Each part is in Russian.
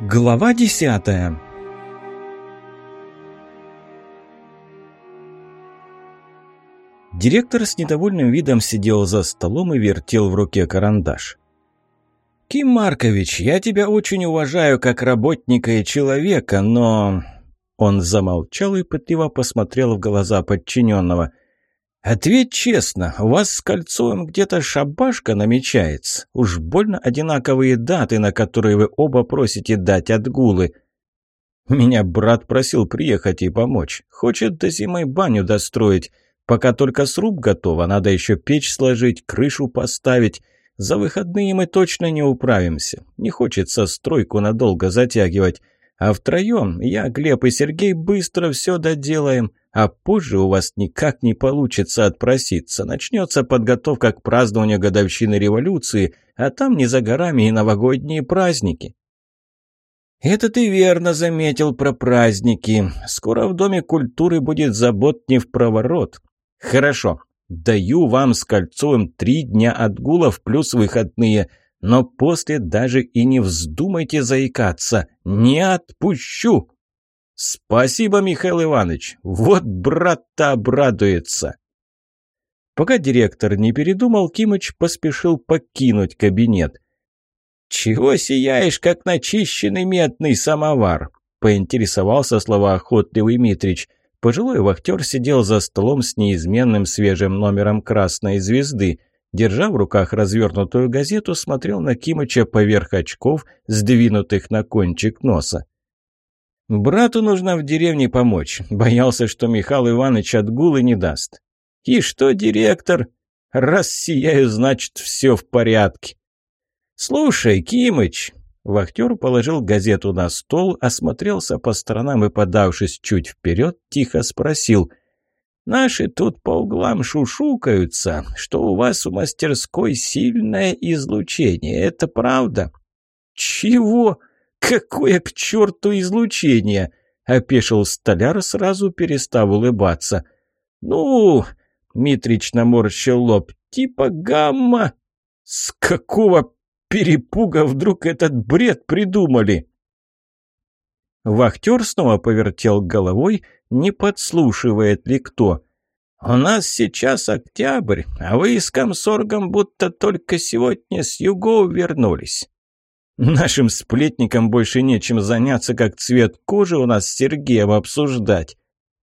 Глава десятая Директор с недовольным видом сидел за столом и вертел в руке карандаш. «Ким Маркович, я тебя очень уважаю как работника и человека, но...» Он замолчал и пытливо посмотрел в глаза подчиненного. «Ответь честно, у вас с Кольцовым где-то шабашка намечается? Уж больно одинаковые даты, на которые вы оба просите дать отгулы». «Меня брат просил приехать и помочь. Хочет до зимой баню достроить. Пока только сруб готова, надо еще печь сложить, крышу поставить. За выходные мы точно не управимся. Не хочется стройку надолго затягивать. А втроем я, Глеб и Сергей быстро все доделаем, а позже у вас никак не получится отпроситься. Начнется подготовка к празднованию годовщины революции, а там не за горами и новогодние праздники. «Это ты верно заметил про праздники. Скоро в Доме культуры будет забот не в проворот. Хорошо, даю вам с Кольцовым три дня отгулов плюс выходные. Но после даже и не вздумайте заикаться. Не отпущу!» «Спасибо, Михаил Иванович! Вот брат-то обрадуется!» Пока директор не передумал, Кимыч поспешил покинуть кабинет. «Чего сияешь, как начищенный медный самовар?» — поинтересовался словоохотливый Митрич. Пожилой вахтер сидел за столом с неизменным свежим номером «Красной звезды». Держа в руках развернутую газету, смотрел на Кимыча поверх очков, сдвинутых на кончик носа. «Брату нужно в деревне помочь. Боялся, что Михаил Иванович отгулы не даст. И что, директор? Раз сияю, значит, все в порядке». «Слушай, Кимыч!» Вахтер положил газету на стол, осмотрелся по сторонам и, подавшись чуть вперед, тихо спросил – Наши тут по углам шушукаются, что у вас у мастерской сильное излучение. Это правда?» «Чего? Какое к черту излучение?» — опешил столяр, сразу перестав улыбаться. «Ну...» — Митрич наморщил лоб. «Типа гамма...» «С какого перепуга вдруг этот бред придумали?» Вахтер снова повертел головой, не подслушивает ли кто. «У нас сейчас октябрь, а вы с комсоргом будто только сегодня с югов вернулись. Нашим сплетникам больше нечем заняться, как цвет кожи у нас с Сергеем обсуждать».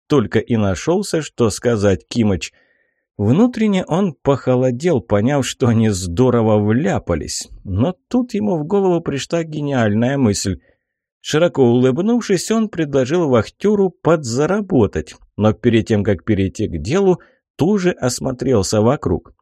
Только и нашелся, что сказать Кимыч. Внутренне он похолодел, поняв, что они здорово вляпались. Но тут ему в голову пришла гениальная мысль – Широко улыбнувшись, он предложил вахтеру подзаработать, но перед тем, как перейти к делу, тоже осмотрелся вокруг.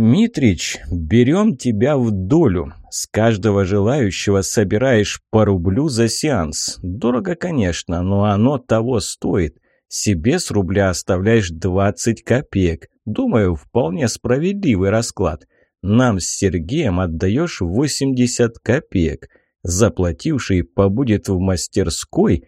«Митрич, берем тебя в долю. С каждого желающего собираешь по рублю за сеанс. Дорого, конечно, но оно того стоит. Себе с рубля оставляешь 20 копеек. Думаю, вполне справедливый расклад. Нам с Сергеем отдаешь 80 копеек заплативший побудет в мастерской.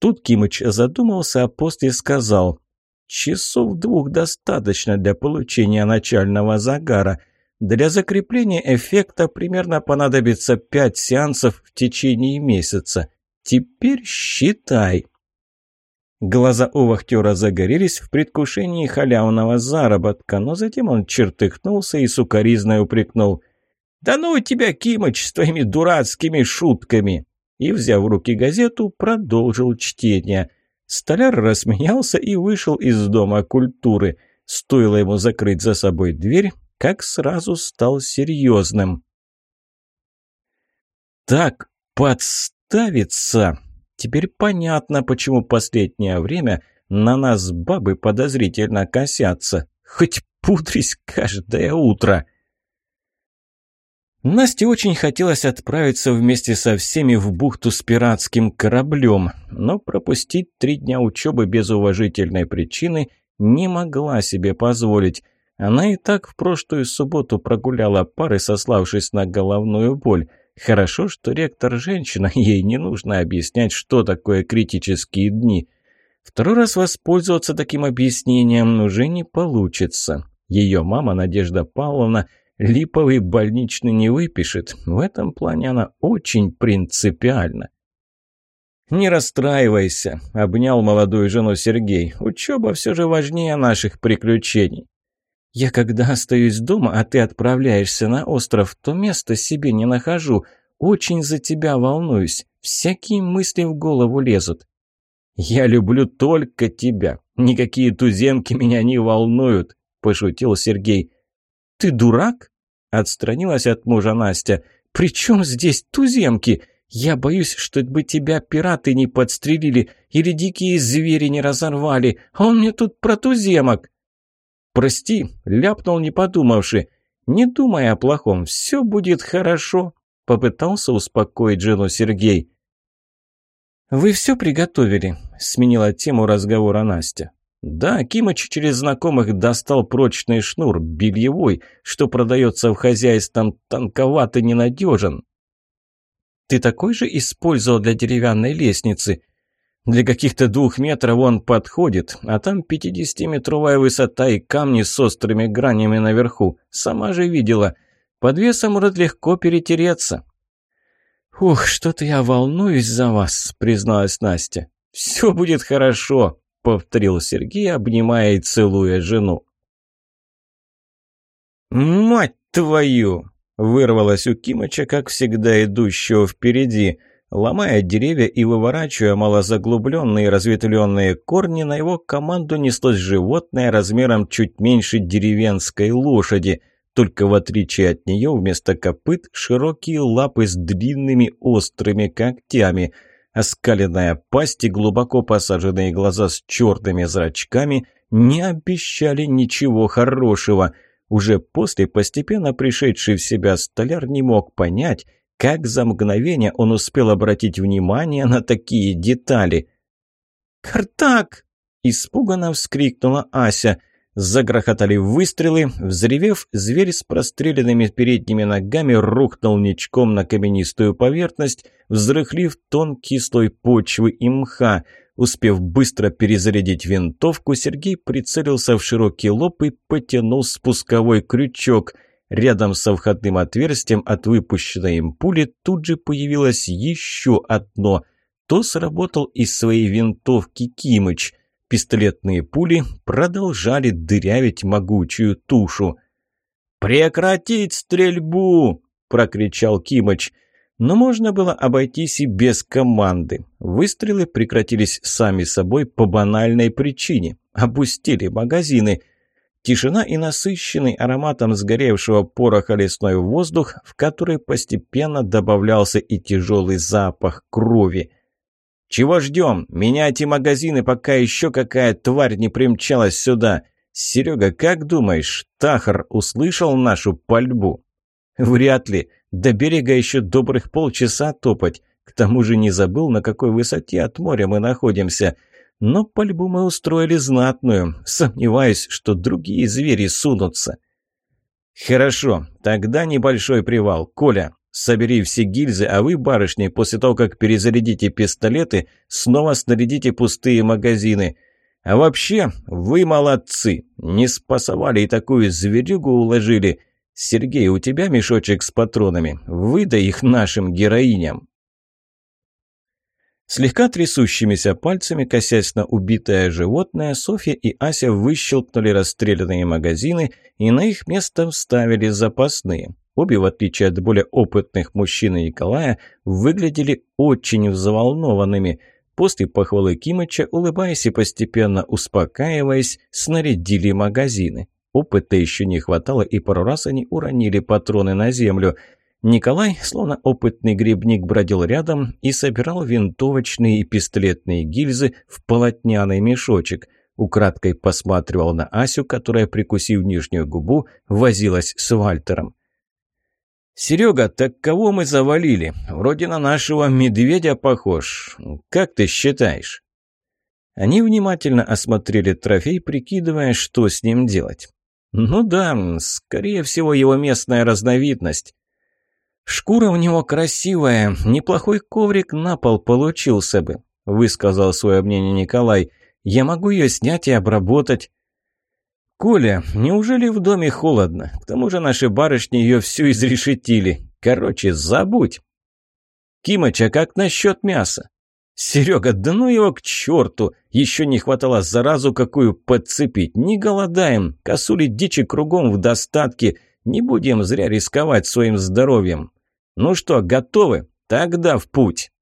Тут Кимыч задумался, а после сказал, «Часов двух достаточно для получения начального загара. Для закрепления эффекта примерно понадобится пять сеансов в течение месяца. Теперь считай». Глаза у вахтера загорелись в предвкушении халявного заработка, но затем он чертыхнулся и сукоризно упрекнул. «Да ну тебя, Кимыч, с твоими дурацкими шутками!» И, взяв в руки газету, продолжил чтение. Столяр рассмеялся и вышел из Дома культуры. Стоило ему закрыть за собой дверь, как сразу стал серьезным. «Так подставиться!» Теперь понятно, почему последнее время на нас бабы подозрительно косятся. Хоть пудрись каждое утро. Насте очень хотелось отправиться вместе со всеми в бухту с пиратским кораблем, но пропустить три дня учебы без уважительной причины не могла себе позволить. Она и так в прошлую субботу прогуляла пары, сославшись на головную боль. Хорошо, что ректор женщина, ей не нужно объяснять, что такое критические дни. Второй раз воспользоваться таким объяснением уже не получится. Ее мама, Надежда Павловна, Липовый больничный не выпишет. В этом плане она очень принципиальна. «Не расстраивайся», — обнял молодую жену Сергей. «Учеба все же важнее наших приключений». «Я когда остаюсь дома, а ты отправляешься на остров, то места себе не нахожу. Очень за тебя волнуюсь. Всякие мысли в голову лезут». «Я люблю только тебя. Никакие туземки меня не волнуют», – пошутил Сергей. «Ты дурак?» – отстранилась от мужа Настя. «При чем здесь туземки? Я боюсь, что бы тебя пираты не подстрелили или дикие звери не разорвали, а он мне тут про туземок». «Прости», – ляпнул не подумавши. «Не думай о плохом, все будет хорошо», – попытался успокоить жену Сергей. «Вы все приготовили?» – сменила тему разговора Настя. «Да, Кимыч через знакомых достал прочный шнур, бельевой, что продается в хозяйстве, танковат и ненадежен». «Ты такой же использовал для деревянной лестницы?» «Для каких-то двух метров он подходит, а там пятидесятиметровая высота и камни с острыми гранями наверху. Сама же видела. Под весом может легко перетереться». «Ух, что-то я волнуюсь за вас», — призналась Настя. «Все будет хорошо», — повторил Сергей, обнимая и целуя жену. «Мать твою!» — вырвалось у Кимыча, как всегда идущего впереди. Ломая деревья и выворачивая малозаглубленные разветвленные корни, на его команду неслось животное размером чуть меньше деревенской лошади — только в отличие от нее вместо копыт широкие лапы с длинными острыми когтями. Оскаленная пасть и глубоко посаженные глаза с черными зрачками не обещали ничего хорошего. Уже после постепенно пришедший в себя столяр не мог понять, как за мгновение он успел обратить внимание на такие детали. «Картак!» – испуганно вскрикнула Ася. Загрохотали выстрелы. Взревев, зверь с простреленными передними ногами рухнул ничком на каменистую поверхность, взрыхлив тонкий слой почвы и мха. Успев быстро перезарядить винтовку, Сергей прицелился в широкий лоб и потянул спусковой крючок. Рядом со входным отверстием от выпущенной им пули тут же появилось еще одно. То сработал из своей винтовки Кимыч. Пистолетные пули продолжали дырявить могучую тушу. «Прекратить стрельбу!» – прокричал Кимыч. Но можно было обойтись и без команды. Выстрелы прекратились сами собой по банальной причине. Опустили магазины. Тишина и насыщенный ароматом сгоревшего пороха лесной воздух, в который постепенно добавлялся и тяжелый запах крови – «Чего ждем? Меняйте магазины, пока еще какая тварь не примчалась сюда. Серега, как думаешь, Тахар услышал нашу пальбу?» «Вряд ли. До берега еще добрых полчаса топать. К тому же не забыл, на какой высоте от моря мы находимся. Но пальбу мы устроили знатную. Сомневаюсь, что другие звери сунутся». «Хорошо, тогда небольшой привал. Коля, Собери все гильзы, а вы, барышни, после того, как перезарядите пистолеты, снова снарядите пустые магазины. А вообще, вы молодцы. Не спасовали и такую зверюгу уложили. Сергей, у тебя мешочек с патронами. Выдай их нашим героиням. Слегка трясущимися пальцами, косясь на убитое животное, Софья и Ася выщелкнули расстрелянные магазины и на их место вставили запасные. Обе, в отличие от более опытных мужчин и Николая, выглядели очень взволнованными. После похвалы Кимыча, улыбаясь и постепенно успокаиваясь, снарядили магазины. Опыта еще не хватало, и пару раз они уронили патроны на землю. Николай, словно опытный грибник, бродил рядом и собирал винтовочные и пистолетные гильзы в полотняный мешочек. Украдкой посматривал на Асю, которая, прикусив нижнюю губу, возилась с Вальтером. «Серега, так кого мы завалили? Вроде на нашего медведя похож. Как ты считаешь?» Они внимательно осмотрели трофей, прикидывая, что с ним делать. «Ну да, скорее всего, его местная разновидность. Шкура у него красивая, неплохой коврик на пол получился бы», высказал свое мнение Николай. «Я могу ее снять и обработать». «Коля, неужели в доме холодно? К тому же наши барышни ее всю изрешетили. Короче, забудь!» «Кимыч, а как насчет мяса?» «Серега, да ну его к черту! Еще не хватало заразу какую подцепить. Не голодаем, косули дичи кругом в достатке. Не будем зря рисковать своим здоровьем. Ну что, готовы? Тогда в путь!»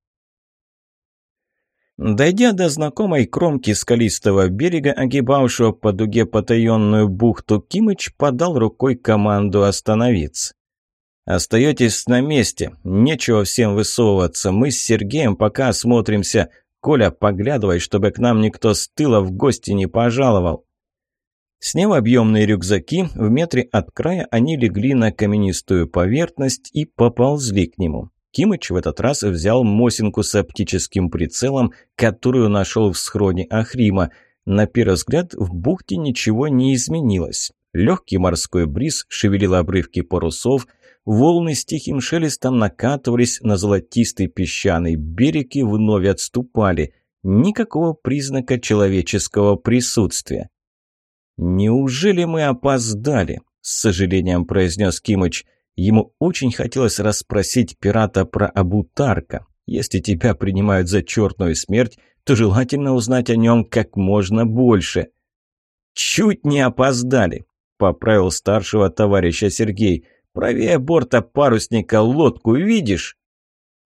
Дойдя до знакомой кромки скалистого берега, огибавшего по дуге потаенную бухту, Кимыч подал рукой команду остановиться. «Остаетесь на месте. Нечего всем высовываться. Мы с Сергеем пока осмотримся. Коля, поглядывай, чтобы к нам никто с тыла в гости не пожаловал». Сняв объемные рюкзаки, в метре от края они легли на каменистую поверхность и поползли к нему. Кимыч в этот раз взял Мосинку с оптическим прицелом, которую нашел в схроне Ахрима. На первый взгляд в бухте ничего не изменилось. Легкий морской бриз шевелил обрывки парусов, волны с тихим шелестом накатывались на золотистый песчаный берег и вновь отступали. Никакого признака человеческого присутствия. «Неужели мы опоздали?» – с сожалением произнес Кимыч – Ему очень хотелось расспросить пирата про Абутарка. Если тебя принимают за черную смерть, то желательно узнать о нем как можно больше. «Чуть не опоздали», — поправил старшего товарища Сергей. «Правее борта парусника лодку видишь?»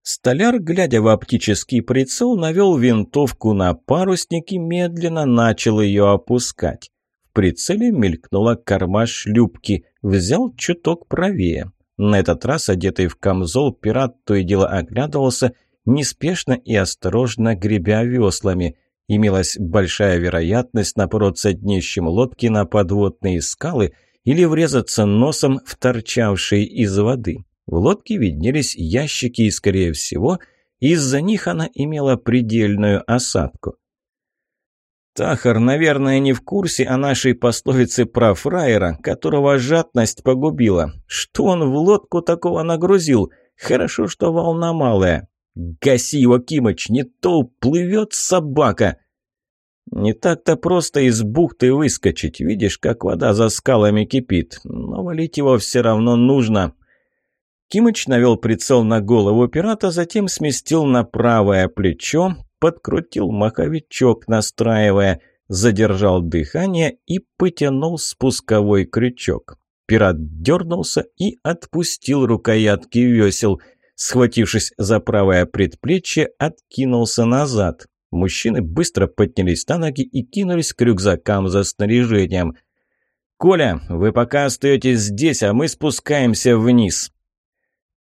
Столяр, глядя в оптический прицел, навел винтовку на парусник и медленно начал ее опускать. В прицеле мелькнула корма шлюпки, взял чуток правее. На этот раз, одетый в камзол, пират то и дело оглядывался, неспешно и осторожно гребя веслами. Имелась большая вероятность напороться днищем лодки на подводные скалы или врезаться носом в торчавшие из воды. В лодке виднелись ящики и, скорее всего, из-за них она имела предельную осадку. Тахар, наверное, не в курсе о нашей пословице про фраера, которого жадность погубила. Что он в лодку такого нагрузил? Хорошо, что волна малая. Гаси его, Кимыч, не то плывет собака. Не так-то просто из бухты выскочить. Видишь, как вода за скалами кипит. Но валить его все равно нужно. Кимыч навел прицел на голову пирата, затем сместил на правое плечо, подкрутил маховичок, настраивая, задержал дыхание и потянул спусковой крючок. Пират дернулся и отпустил рукоятки весел. Схватившись за правое предплечье, откинулся назад. Мужчины быстро поднялись на ноги и кинулись к рюкзакам за снаряжением. «Коля, вы пока остаетесь здесь, а мы спускаемся вниз»,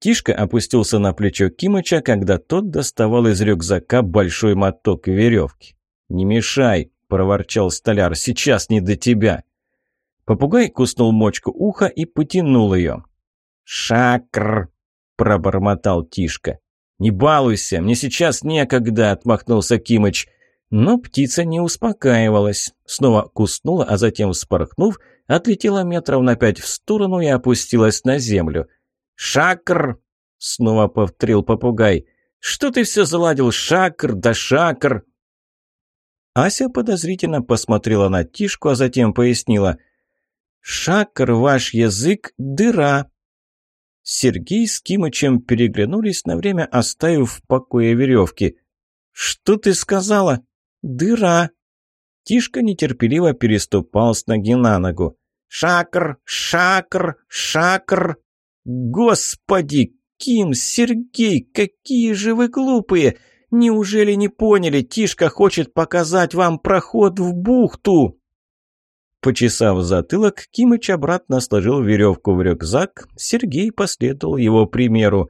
Тишка опустился на плечо Кимыча, когда тот доставал из рюкзака большой моток веревки. «Не мешай!» – проворчал столяр. «Сейчас не до тебя!» Попугай куснул мочку уха и потянул ее. «Шакр!» – пробормотал Тишка. «Не балуйся, мне сейчас некогда!» – отмахнулся Кимыч. Но птица не успокаивалась. Снова куснула, а затем, вспорхнув, отлетела метров на пять в сторону и опустилась на землю – «Шакр!» — снова повторил попугай. «Что ты все заладил? Шакр да шакр!» Ася подозрительно посмотрела на Тишку, а затем пояснила. «Шакр, ваш язык, дыра!» Сергей с Кимычем переглянулись на время, оставив в покое веревки. «Что ты сказала?» «Дыра!» Тишка нетерпеливо переступал с ноги на ногу. «Шакр! Шакр! Шакр!» «Господи! Ким, Сергей, какие же вы глупые! Неужели не поняли? Тишка хочет показать вам проход в бухту!» Почесав затылок, Кимыч обратно сложил веревку в рюкзак. Сергей последовал его примеру.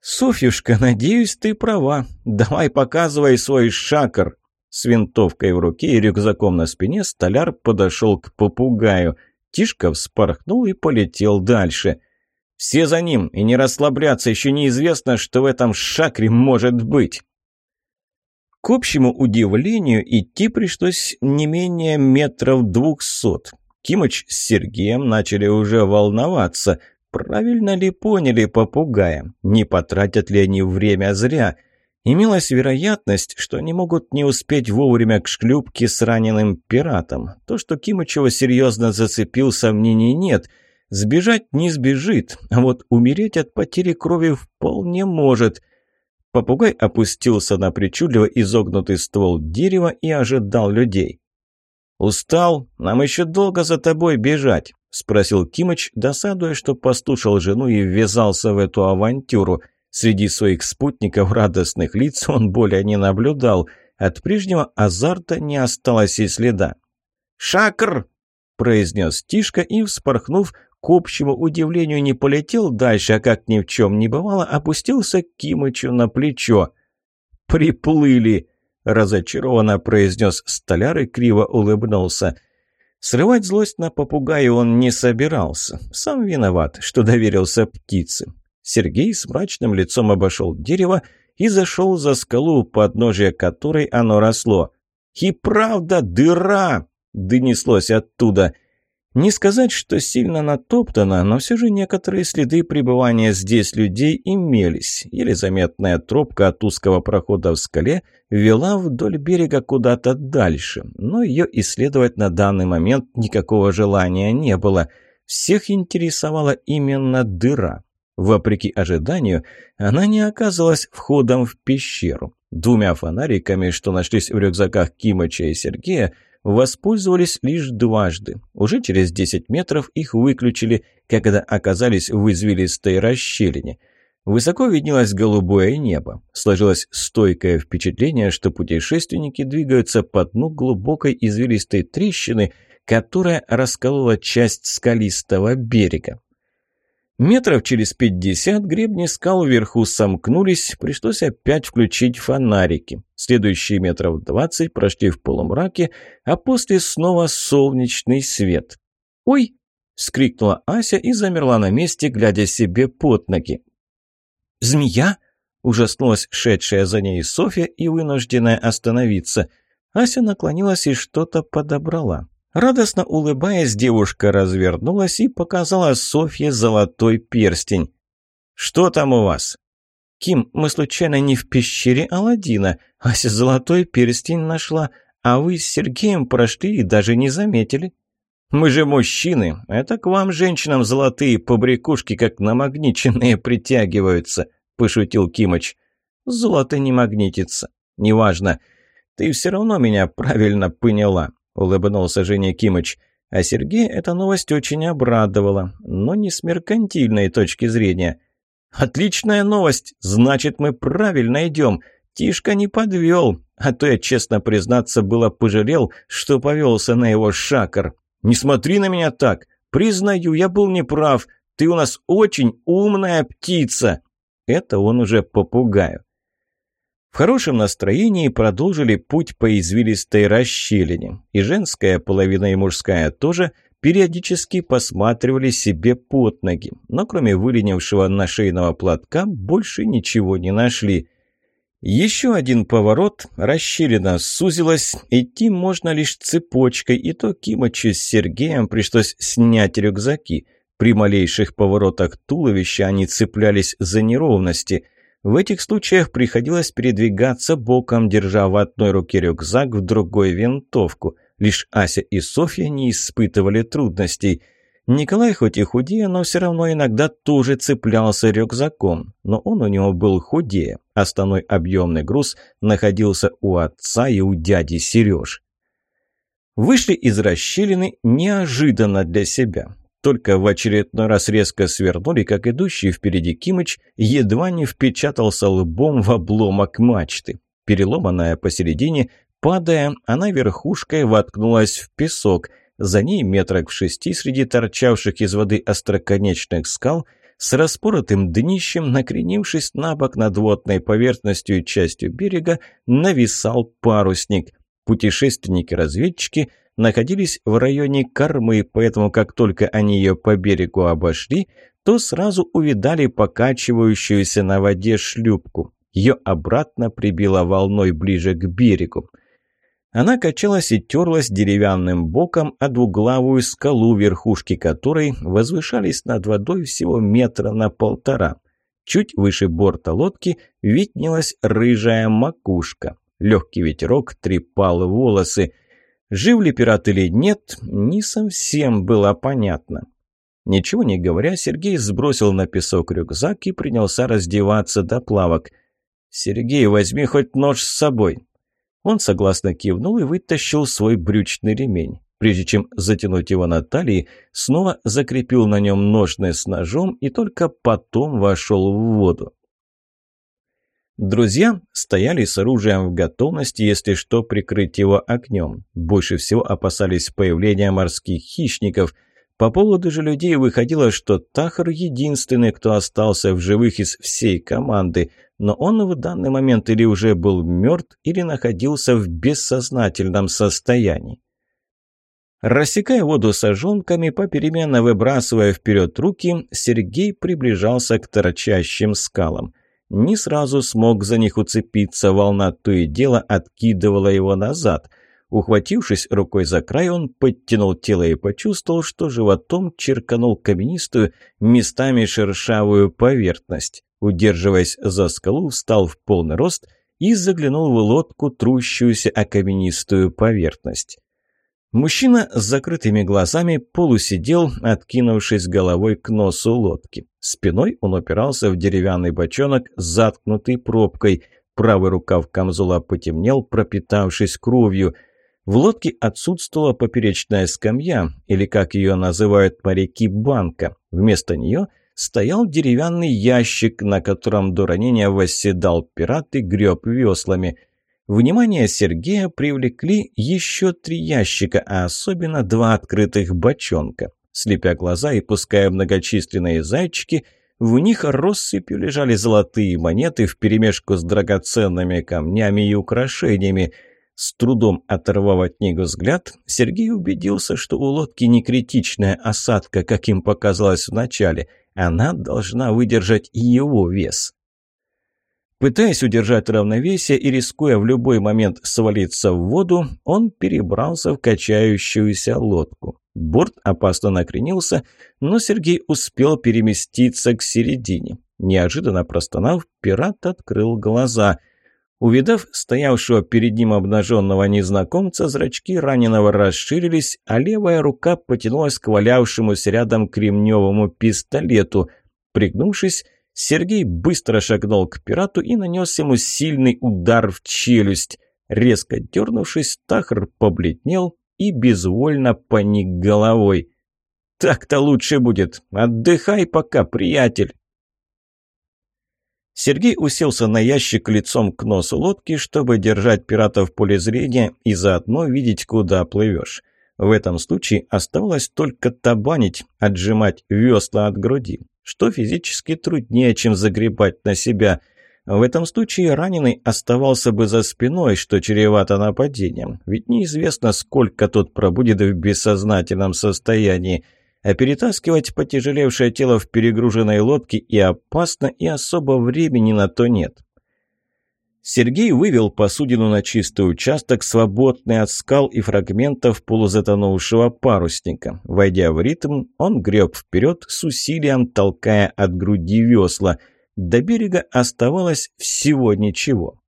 «Софьюшка, надеюсь, ты права. Давай показывай свой шакр!» С винтовкой в руке и рюкзаком на спине столяр подошел к попугаю. Тишка вспорхнул и полетел дальше. Все за ним, и не расслабляться, еще неизвестно, что в этом шакре может быть. К общему удивлению, идти пришлось не менее метров двухсот. Кимыч с Сергеем начали уже волноваться. Правильно ли поняли попугая? Не потратят ли они время зря? Имелась вероятность, что они могут не успеть вовремя к шлюпке с раненым пиратом. То, что Кимычева серьезно зацепил, сомнений нет. Сбежать не сбежит, а вот умереть от потери крови вполне может. Попугай опустился на причудливо изогнутый ствол дерева и ожидал людей. «Устал? Нам еще долго за тобой бежать», – спросил Кимыч, досадуя, что послушал жену и ввязался в эту авантюру – Среди своих спутников радостных лиц он более не наблюдал. От прежнего азарта не осталось и следа. «Шакр!» – произнес Тишка и, вспорхнув, к общему удивлению не полетел дальше, а как ни в чем не бывало, опустился к Кимычу на плечо. «Приплыли!» – разочарованно произнес столяр и криво улыбнулся. Срывать злость на попугая он не собирался. Сам виноват, что доверился птице. Сергей с мрачным лицом обошел дерево и зашел за скалу, подножия которой оно росло. «И правда дыра!» – донеслось оттуда. Не сказать, что сильно натоптано, но все же некоторые следы пребывания здесь людей имелись. Еле заметная тропка от узкого прохода в скале вела вдоль берега куда-то дальше, но ее исследовать на данный момент никакого желания не было. Всех интересовала именно дыра. Вопреки ожиданию, она не оказалась входом в пещеру. Двумя фонариками, что нашлись в рюкзаках Кимыча и Сергея, воспользовались лишь дважды. Уже через 10 метров их выключили, когда оказались в извилистой расщелине. Высоко виднелось голубое небо. Сложилось стойкое впечатление, что путешественники двигаются по дну глубокой извилистой трещины, которая расколола часть скалистого берега. Метров через пятьдесят гребни скал вверху сомкнулись, пришлось опять включить фонарики. Следующие метров двадцать прошли в полумраке, а после снова солнечный свет. «Ой!» — скрикнула Ася и замерла на месте, глядя себе под ноги. «Змея?» — ужаснулась шедшая за ней Софья и вынужденная остановиться. Ася наклонилась и что-то подобрала. Радостно улыбаясь, девушка развернулась и показала Софье золотой перстень. «Что там у вас?» «Ким, мы случайно не в пещере Аладдина. Ася золотой перстень нашла, а вы с Сергеем прошли и даже не заметили». «Мы же мужчины. Это к вам, женщинам, золотые побрякушки, как намагниченные, притягиваются», – пошутил Кимыч. «Золото не магнитится. Неважно. Ты все равно меня правильно поняла улыбнулся Женя Кимыч. А Сергея эта новость очень обрадовала, но не с меркантильной точки зрения. «Отличная новость! Значит, мы правильно идем. Тишка не подвел, а то я, честно признаться, было пожалел, что повелся на его шакар. Не смотри на меня так! Признаю, я был неправ. Ты у нас очень умная птица!» Это он уже попугаю. В хорошем настроении продолжили путь по извилистой расщелине. И женская половина, и мужская тоже периодически посматривали себе под ноги. Но кроме выленившего нашейного платка больше ничего не нашли. Еще один поворот, расщелина сузилась, идти можно лишь цепочкой, и то Кимычу с Сергеем пришлось снять рюкзаки. При малейших поворотах туловища они цеплялись за неровности – в этих случаях приходилось передвигаться боком, держа в одной руке рюкзак, в другой винтовку. Лишь Ася и Софья не испытывали трудностей. Николай хоть и худее, но все равно иногда тоже цеплялся рюкзаком. Но он у него был худее. Основной объемный груз находился у отца и у дяди Сереж. Вышли из расщелины неожиданно для себя. Только в очередной раз резко свернули, как идущий впереди Кимыч едва не впечатался лбом в обломок мачты. Переломанная посередине, падая, она верхушкой воткнулась в песок. За ней метрах в шести среди торчавших из воды остроконечных скал с распоротым днищем, накренившись на бок над водной поверхностью и частью берега, нависал парусник. Путешественники-разведчики находились в районе кормы, поэтому как только они ее по берегу обошли, то сразу увидали покачивающуюся на воде шлюпку. Ее обратно прибило волной ближе к берегу. Она качалась и терлась деревянным боком о двуглавую скалу, верхушки которой возвышались над водой всего метра на полтора. Чуть выше борта лодки виднелась рыжая макушка. Легкий ветерок трепал волосы. Жив ли пират или нет, не совсем было понятно. Ничего не говоря, Сергей сбросил на песок рюкзак и принялся раздеваться до плавок. «Сергей, возьми хоть нож с собой». Он согласно кивнул и вытащил свой брючный ремень. Прежде чем затянуть его на талии, снова закрепил на нем ножны с ножом и только потом вошел в воду. Друзья стояли с оружием в готовности, если что, прикрыть его огнем. Больше всего опасались появления морских хищников. По поводу же людей выходило, что Тахар единственный, кто остался в живых из всей команды, но он в данный момент или уже был мертв, или находился в бессознательном состоянии. Рассекая воду сожонками, попеременно выбрасывая вперед руки, Сергей приближался к торчащим скалам не сразу смог за них уцепиться, волна то и дело откидывала его назад. Ухватившись рукой за край, он подтянул тело и почувствовал, что животом черканул каменистую, местами шершавую поверхность. Удерживаясь за скалу, встал в полный рост и заглянул в лодку, трущуюся о каменистую поверхность. Мужчина с закрытыми глазами полусидел, откинувшись головой к носу лодки. Спиной он опирался в деревянный бочонок, заткнутый пробкой. Правый рукав камзола потемнел, пропитавшись кровью. В лодке отсутствовала поперечная скамья, или, как ее называют моряки, банка. Вместо нее стоял деревянный ящик, на котором до ранения восседал пират и греб веслами – Внимание Сергея привлекли еще три ящика, а особенно два открытых бочонка. Слепя глаза и пуская многочисленные зайчики, в них россыпью лежали золотые монеты вперемешку с драгоценными камнями и украшениями. С трудом оторвав от книгу взгляд, Сергей убедился, что у лодки не критичная осадка, как им показалось вначале. Она должна выдержать и его вес. Пытаясь удержать равновесие и рискуя в любой момент свалиться в воду, он перебрался в качающуюся лодку. Борт опасно накренился, но Сергей успел переместиться к середине. Неожиданно простонав, пират открыл глаза. Увидав стоявшего перед ним обнаженного незнакомца, зрачки раненого расширились, а левая рука потянулась к валявшемуся рядом кремневому пистолету. Пригнувшись, Сергей быстро шагнул к пирату и нанес ему сильный удар в челюсть. Резко дернувшись, Тахр побледнел и безвольно поник головой. «Так-то лучше будет. Отдыхай пока, приятель!» Сергей уселся на ящик лицом к носу лодки, чтобы держать пирата в поле зрения и заодно видеть, куда плывешь. В этом случае оставалось только табанить, отжимать весла от груди что физически труднее, чем загребать на себя. В этом случае раненый оставался бы за спиной, что чревато нападением, ведь неизвестно, сколько тот пробудет в бессознательном состоянии. А перетаскивать потяжелевшее тело в перегруженной лодке и опасно, и особо времени на то нет. Сергей вывел посудину на чистый участок, свободный от скал и фрагментов полузатонувшего парусника. Войдя в ритм, он греб вперед, с усилием толкая от груди весла. До берега оставалось всего ничего.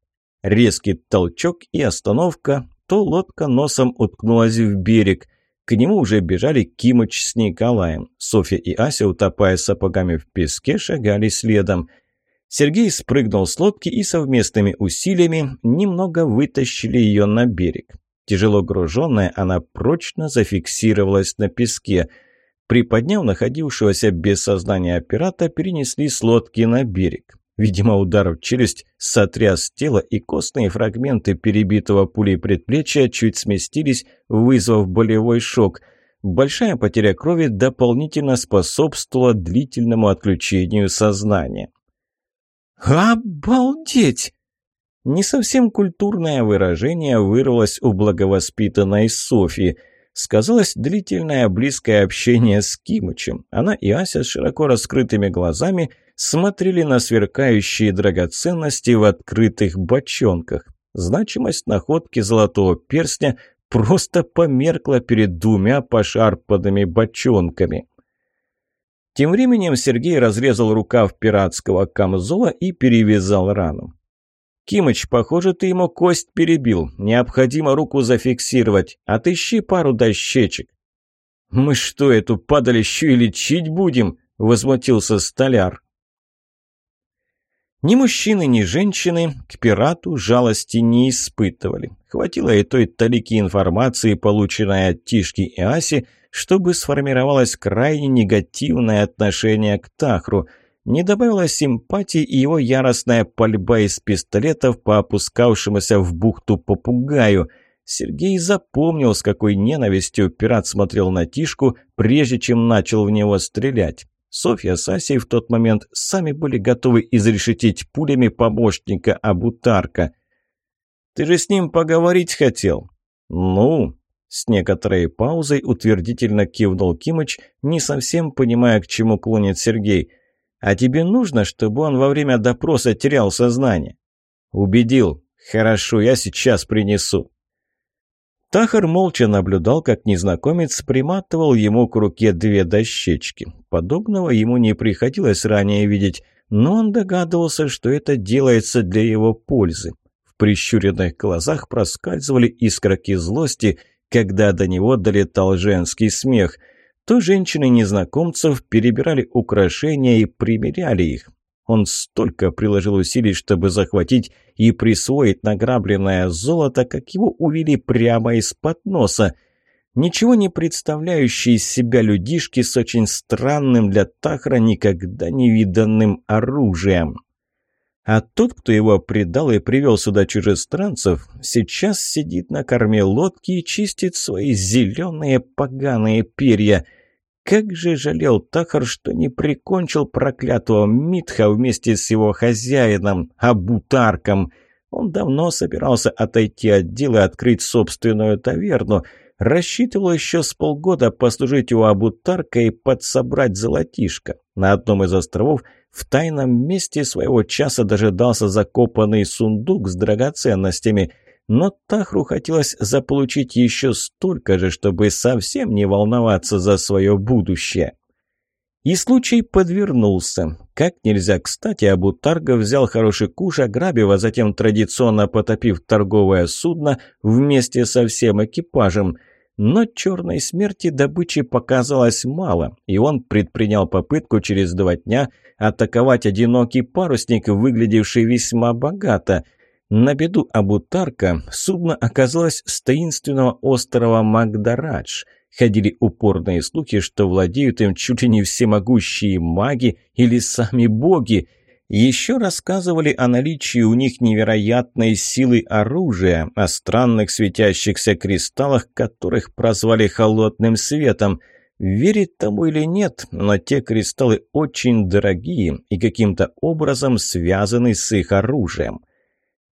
Резкий толчок и остановка, то лодка носом уткнулась в берег. К нему уже бежали Кимыч с Николаем. Софья и Ася, утопая сапогами в песке, шагали следом – Сергей спрыгнул с лодки и совместными усилиями немного вытащили ее на берег. Тяжело груженная, она прочно зафиксировалась на песке. Приподняв находившегося без сознания пирата, перенесли с лодки на берег. Видимо, удар в челюсть сотряс тело, и костные фрагменты перебитого пулей предплечья чуть сместились, вызвав болевой шок. Большая потеря крови дополнительно способствовала длительному отключению сознания. «Обалдеть!» Не совсем культурное выражение вырвалось у благовоспитанной Софии. Сказалось длительное близкое общение с Кимычем. Она и Ася с широко раскрытыми глазами смотрели на сверкающие драгоценности в открытых бочонках. Значимость находки золотого перстня просто померкла перед двумя пошарпанными бочонками. Тем временем Сергей разрезал рукав пиратского камзола и перевязал рану. «Кимыч, похоже, ты ему кость перебил. Необходимо руку зафиксировать. Отыщи пару дощечек». «Мы что, эту падалищу и лечить будем?» – возмутился столяр. Ни мужчины, ни женщины к пирату жалости не испытывали. Хватило и той талики информации, полученной от Тишки и Аси, чтобы сформировалось крайне негативное отношение к Тахру. Не добавилось симпатии и его яростная пальба из пистолетов по опускавшемуся в бухту попугаю. Сергей запомнил, с какой ненавистью пират смотрел на Тишку, прежде чем начал в него стрелять. Софья с Асей в тот момент сами были готовы изрешетить пулями помощника Абутарка. «Ты же с ним поговорить хотел?» «Ну?» С некоторой паузой утвердительно кивнул Кимыч, не совсем понимая, к чему клонит Сергей. «А тебе нужно, чтобы он во время допроса терял сознание?» «Убедил. Хорошо, я сейчас принесу». Тахар молча наблюдал, как незнакомец приматывал ему к руке две дощечки. Подобного ему не приходилось ранее видеть, но он догадывался, что это делается для его пользы. В прищуренных глазах проскальзывали искорки злости, когда до него долетал женский смех. То женщины незнакомцев перебирали украшения и примеряли их. Он столько приложил усилий, чтобы захватить и присвоить награбленное золото, как его увели прямо из-под носа. Ничего не представляющие из себя людишки с очень странным для Тахра никогда не виданным оружием. А тот, кто его предал и привел сюда чужестранцев, сейчас сидит на корме лодки и чистит свои зеленые поганые перья – как же жалел Тахар, что не прикончил проклятого Митха вместе с его хозяином, Абутарком. Он давно собирался отойти от дела и открыть собственную таверну. Рассчитывал еще с полгода послужить у Абутарка и подсобрать золотишко. На одном из островов в тайном месте своего часа дожидался закопанный сундук с драгоценностями – но Тахру хотелось заполучить еще столько же, чтобы совсем не волноваться за свое будущее. И случай подвернулся. Как нельзя кстати, Абутарга взял хороший куш, ограбив, а затем традиционно потопив торговое судно вместе со всем экипажем. Но черной смерти добычи показалось мало, и он предпринял попытку через два дня атаковать одинокий парусник, выглядевший весьма богато – на беду Абутарка судно оказалось с таинственного острова Магдарадж. Ходили упорные слухи, что владеют им чуть ли не всемогущие маги или сами боги. Еще рассказывали о наличии у них невероятной силы оружия, о странных светящихся кристаллах, которых прозвали холодным светом. Верить тому или нет, но те кристаллы очень дорогие и каким-то образом связаны с их оружием.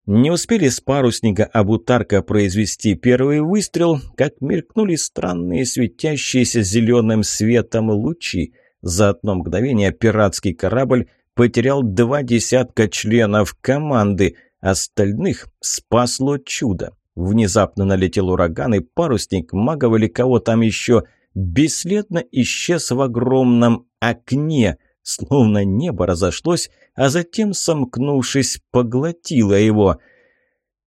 Не успели с парусника Абутарка произвести первый выстрел, как мелькнули странные светящиеся зеленым светом лучи. За одно мгновение пиратский корабль потерял два десятка членов команды, остальных спасло чудо. Внезапно налетел ураган, и парусник магов или кого там еще бесследно исчез в огромном окне – словно небо разошлось, а затем, сомкнувшись, поглотило его.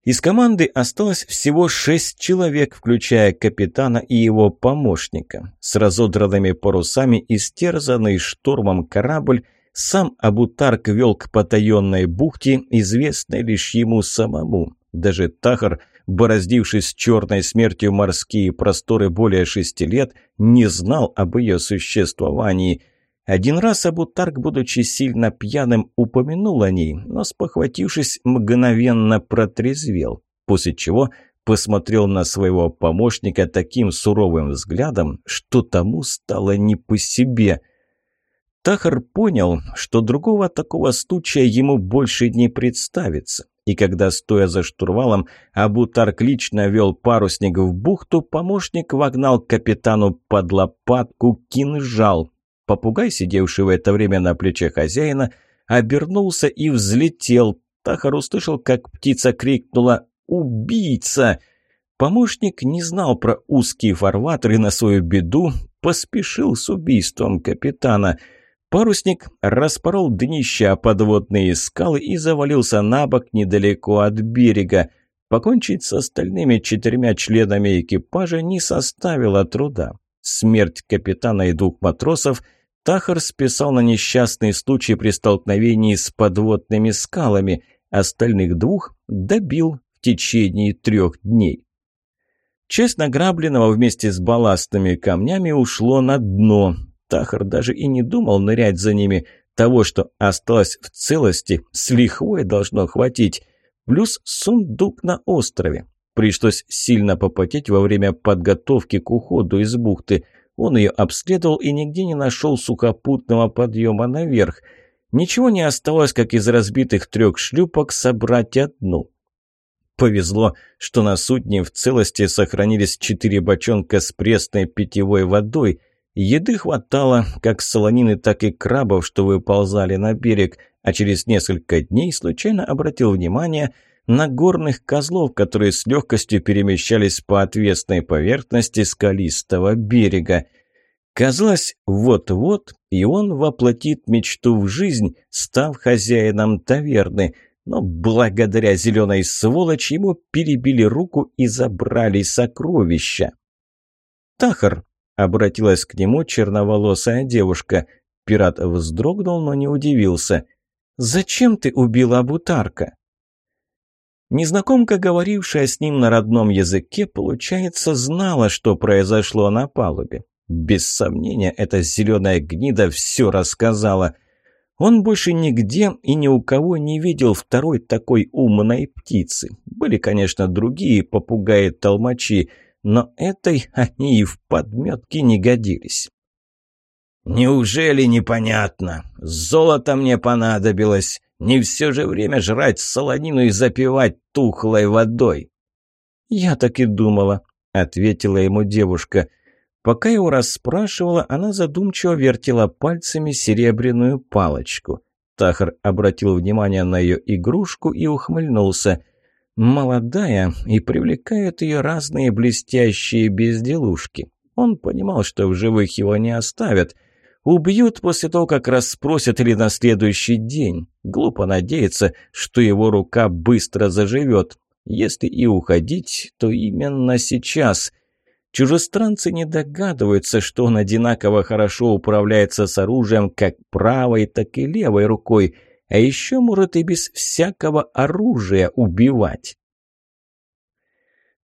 Из команды осталось всего шесть человек, включая капитана и его помощника. С разодранными парусами и стерзанный штурмом корабль сам Абутарк вел к потаенной бухте, известной лишь ему самому. Даже Тахар, бороздившись черной смертью морские просторы более шести лет, не знал об ее существовании – один раз Абутарк, будучи сильно пьяным, упомянул о ней, но, спохватившись, мгновенно протрезвел, после чего посмотрел на своего помощника таким суровым взглядом, что тому стало не по себе. Тахар понял, что другого такого случая ему больше не представится. И когда, стоя за штурвалом, Абутарк лично вел парусник в бухту, помощник вогнал капитану под лопатку кинжал, Попугай, сидевший в это время на плече хозяина, обернулся и взлетел. Тахар услышал, как птица крикнула «Убийца!». Помощник не знал про узкие фарватеры на свою беду, поспешил с убийством капитана. Парусник распорол днище о подводные скалы и завалился на бок недалеко от берега. Покончить с остальными четырьмя членами экипажа не составило труда. Смерть капитана и двух матросов Тахар списал на несчастный случай при столкновении с подводными скалами, остальных двух добил в течение трех дней. Часть награбленного вместе с балластными камнями ушло на дно. Тахар даже и не думал нырять за ними. Того, что осталось в целости, с лихвой должно хватить. Плюс сундук на острове. Пришлось сильно попотеть во время подготовки к уходу из бухты. Он ее обследовал и нигде не нашел сухопутного подъема наверх. Ничего не осталось, как из разбитых трех шлюпок собрать одну. Повезло, что на судне в целости сохранились четыре бочонка с пресной питьевой водой. Еды хватало как солонины, так и крабов, что выползали на берег, а через несколько дней случайно обратил внимание на горных козлов, которые с легкостью перемещались по отвесной поверхности скалистого берега. Казалось, вот-вот и он воплотит мечту в жизнь, став хозяином таверны – но благодаря зеленой сволочи ему перебили руку и забрали сокровища. «Тахар!» — обратилась к нему черноволосая девушка. Пират вздрогнул, но не удивился. «Зачем ты убила Абутарка?» Незнакомка, говорившая с ним на родном языке, получается, знала, что произошло на палубе. Без сомнения, эта зеленая гнида все рассказала — он больше нигде и ни у кого не видел второй такой умной птицы. Были, конечно, другие попугаи-толмачи, но этой они и в подметке не годились. «Неужели непонятно? Золото мне понадобилось. Не все же время жрать солонину и запивать тухлой водой». «Я так и думала», — ответила ему девушка. Пока его расспрашивала, она задумчиво вертела пальцами серебряную палочку. Тахар обратил внимание на ее игрушку и ухмыльнулся. Молодая, и привлекают ее разные блестящие безделушки. Он понимал, что в живых его не оставят. Убьют после того, как расспросят или на следующий день. Глупо надеяться, что его рука быстро заживет. Если и уходить, то именно сейчас. Чужестранцы не догадываются, что он одинаково хорошо управляется с оружием как правой, так и левой рукой, а еще может и без всякого оружия убивать.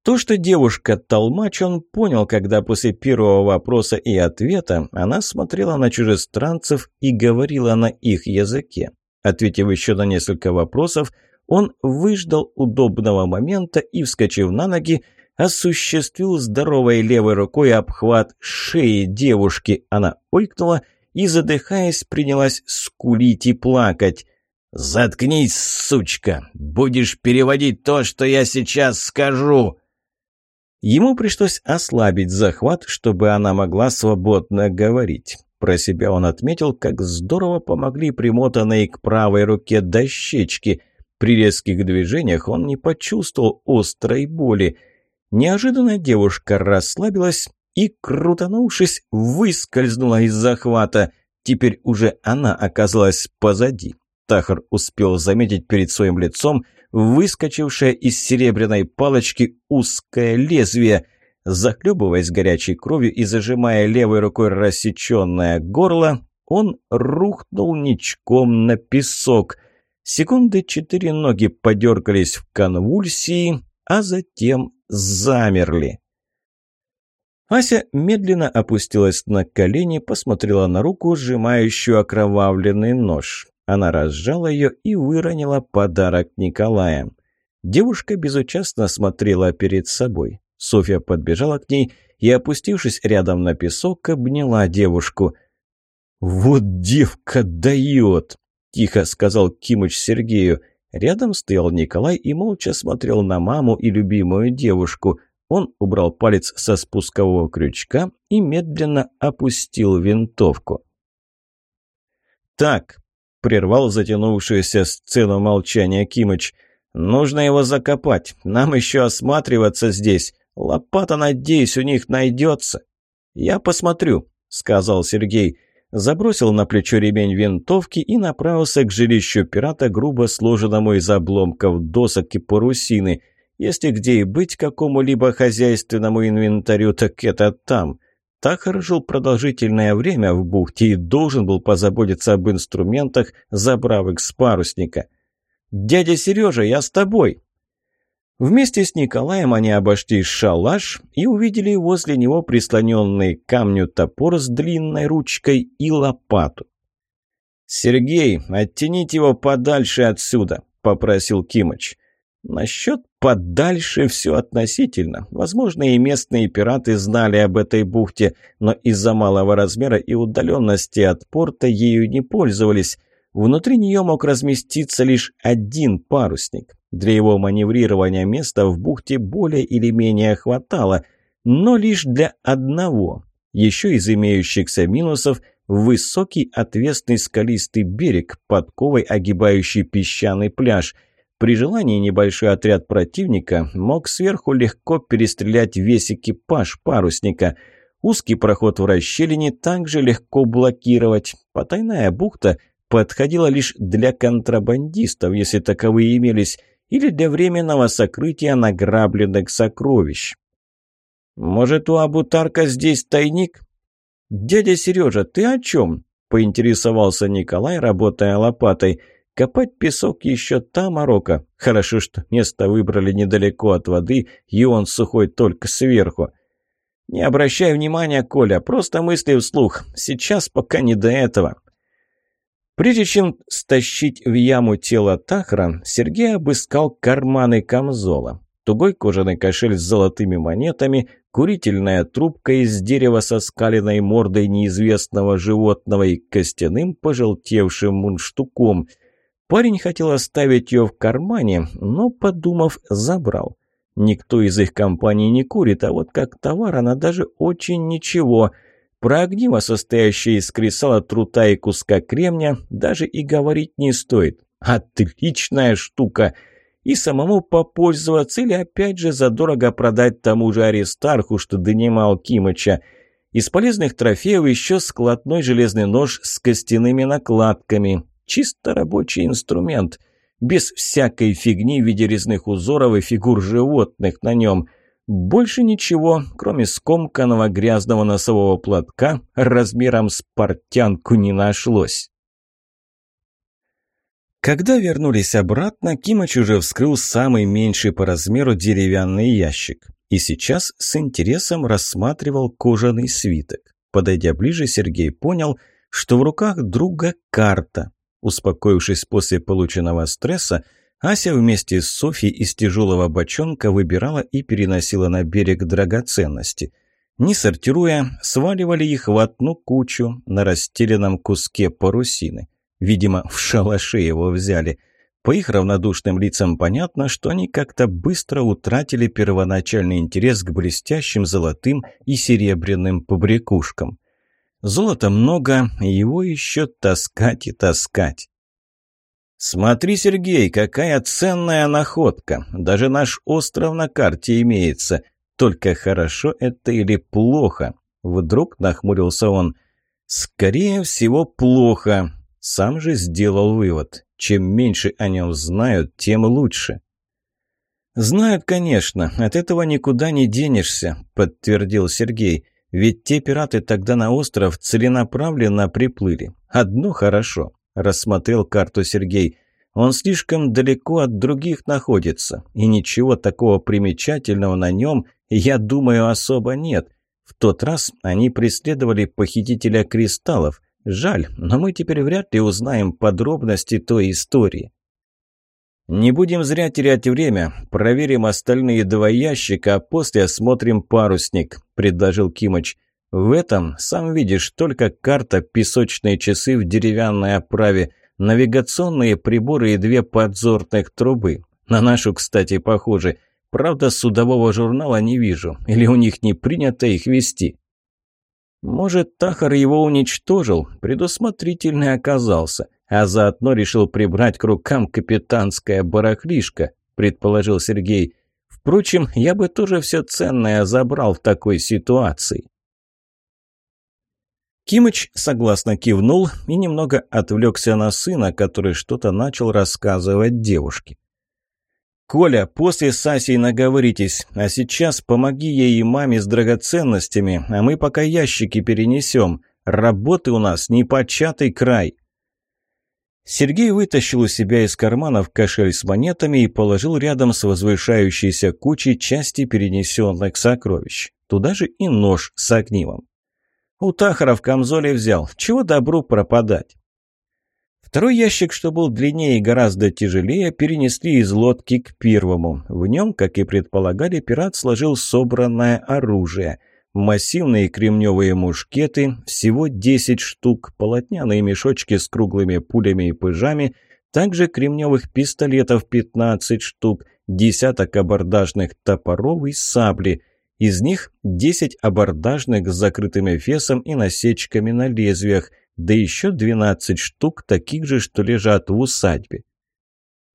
То, что девушка толмач, он понял, когда после первого вопроса и ответа она смотрела на чужестранцев и говорила на их языке. Ответив еще на несколько вопросов, он выждал удобного момента и, вскочив на ноги, осуществил здоровой левой рукой обхват шеи девушки. Она ойкнула и, задыхаясь, принялась скулить и плакать. «Заткнись, сучка! Будешь переводить то, что я сейчас скажу!» Ему пришлось ослабить захват, чтобы она могла свободно говорить. Про себя он отметил, как здорово помогли примотанные к правой руке дощечки. При резких движениях он не почувствовал острой боли – Неожиданно девушка расслабилась и, крутанувшись, выскользнула из захвата. Теперь уже она оказалась позади. Тахар успел заметить перед своим лицом выскочившее из серебряной палочки узкое лезвие. Захлебываясь горячей кровью и зажимая левой рукой рассеченное горло, он рухнул ничком на песок. Секунды четыре ноги подергались в конвульсии, а затем замерли. Ася медленно опустилась на колени, посмотрела на руку, сжимающую окровавленный нож. Она разжала ее и выронила подарок Николая. Девушка безучастно смотрела перед собой. Софья подбежала к ней и, опустившись рядом на песок, обняла девушку. «Вот девка дает!» – тихо сказал Кимыч Сергею. Рядом стоял Николай и молча смотрел на маму и любимую девушку. Он убрал палец со спускового крючка и медленно опустил винтовку. «Так», — прервал затянувшуюся сцену молчания Кимыч, — «нужно его закопать. Нам еще осматриваться здесь. Лопата, надеюсь, у них найдется». «Я посмотрю», — сказал Сергей. забросил на плечо ремень винтовки и направился к жилищу пирата, грубо сложенному из обломков досок и парусины. Если где и быть какому-либо хозяйственному инвентарю, так это там. Тахар жил продолжительное время в бухте и должен был позаботиться об инструментах, забрав их с парусника. «Дядя Сережа, я с тобой!» Вместе с Николаем они обошли шалаш и увидели возле него прислоненный к камню топор с длинной ручкой и лопату. «Сергей, оттяните его подальше отсюда», — попросил Кимыч. Насчет подальше все относительно. Возможно, и местные пираты знали об этой бухте, но из-за малого размера и удаленности от порта ею не пользовались. Внутри нее мог разместиться лишь один парусник. Для его маневрирования места в бухте более или менее хватало, но лишь для одного. Еще из имеющихся минусов – высокий отвесный скалистый берег, подковой огибающий песчаный пляж. При желании небольшой отряд противника мог сверху легко перестрелять весь экипаж парусника. Узкий проход в расщелине также легко блокировать. Потайная бухта подходила лишь для контрабандистов, если таковые имелись – или для временного сокрытия награбленных сокровищ. «Может, у Абутарка здесь тайник?» «Дядя Сережа, ты о чем?» – поинтересовался Николай, работая лопатой. «Копать песок еще та морока. Хорошо, что место выбрали недалеко от воды, и он сухой только сверху». «Не обращай внимания, Коля, просто мысли вслух. Сейчас пока не до этого». Прежде чем стащить в яму тело Тахра, Сергей обыскал карманы камзола. Тугой кожаный кошель с золотыми монетами, курительная трубка из дерева со скаленной мордой неизвестного животного и костяным пожелтевшим мундштуком. Парень хотел оставить ее в кармане, но, подумав, забрал. Никто из их компании не курит, а вот как товар она даже очень ничего – про огниво, состоящее из кресала, трута и куска кремня, даже и говорить не стоит. Отличная штука! И самому попользоваться или опять же задорого продать тому же Аристарху, что донимал Кимыча. Из полезных трофеев еще складной железный нож с костяными накладками. Чисто рабочий инструмент. Без всякой фигни в виде резных узоров и фигур животных на нем – больше ничего, кроме скомканного грязного носового платка, размером с портянку не нашлось. Когда вернулись обратно, Кимыч уже вскрыл самый меньший по размеру деревянный ящик и сейчас с интересом рассматривал кожаный свиток. Подойдя ближе, Сергей понял, что в руках друга карта. Успокоившись после полученного стресса, Ася вместе с Софьей из тяжелого бочонка выбирала и переносила на берег драгоценности. Не сортируя, сваливали их в одну кучу на расстеленном куске парусины. Видимо, в шалаше его взяли. По их равнодушным лицам понятно, что они как-то быстро утратили первоначальный интерес к блестящим золотым и серебряным побрякушкам. Золота много, его еще таскать и таскать. «Смотри, Сергей, какая ценная находка! Даже наш остров на карте имеется. Только хорошо это или плохо?» Вдруг нахмурился он. «Скорее всего, плохо». Сам же сделал вывод. Чем меньше о нем знают, тем лучше. «Знают, конечно. От этого никуда не денешься», — подтвердил Сергей. «Ведь те пираты тогда на остров целенаправленно приплыли. Одно хорошо. Рассмотрел карту Сергей. Он слишком далеко от других находится, и ничего такого примечательного на нем, я думаю, особо нет. В тот раз они преследовали похитителя кристаллов. Жаль, но мы теперь вряд ли узнаем подробности той истории. «Не будем зря терять время. Проверим остальные два ящика, а после осмотрим парусник», – предложил Кимыч. «В этом, сам видишь, только карта, песочные часы в деревянной оправе, навигационные приборы и две подзорных трубы. На нашу, кстати, похожи. Правда, судового журнала не вижу. Или у них не принято их вести?» Может, Тахар его уничтожил, предусмотрительный оказался, а заодно решил прибрать к рукам капитанское барахлишко, предположил Сергей. Впрочем, я бы тоже все ценное забрал в такой ситуации. Кимыч согласно кивнул и немного отвлекся на сына, который что-то начал рассказывать девушке. «Коля, после с Асей наговоритесь, а сейчас помоги ей и маме с драгоценностями, а мы пока ящики перенесем. Работы у нас непочатый край». Сергей вытащил у себя из карманов кошель с монетами и положил рядом с возвышающейся кучей части перенесенных сокровищ. Туда же и нож с огнивом. У Тахара в камзоле взял. Чего добру пропадать? Второй ящик, что был длиннее и гораздо тяжелее, перенесли из лодки к первому. В нем, как и предполагали, пират сложил собранное оружие. Массивные кремневые мушкеты, всего 10 штук, полотняные мешочки с круглыми пулями и пыжами, также кремневых пистолетов 15 штук, десяток абордажных топоров и сабли. Из них 10 абордажных с закрытым эфесом и насечками на лезвиях – да еще 12 штук таких же, что лежат в усадьбе.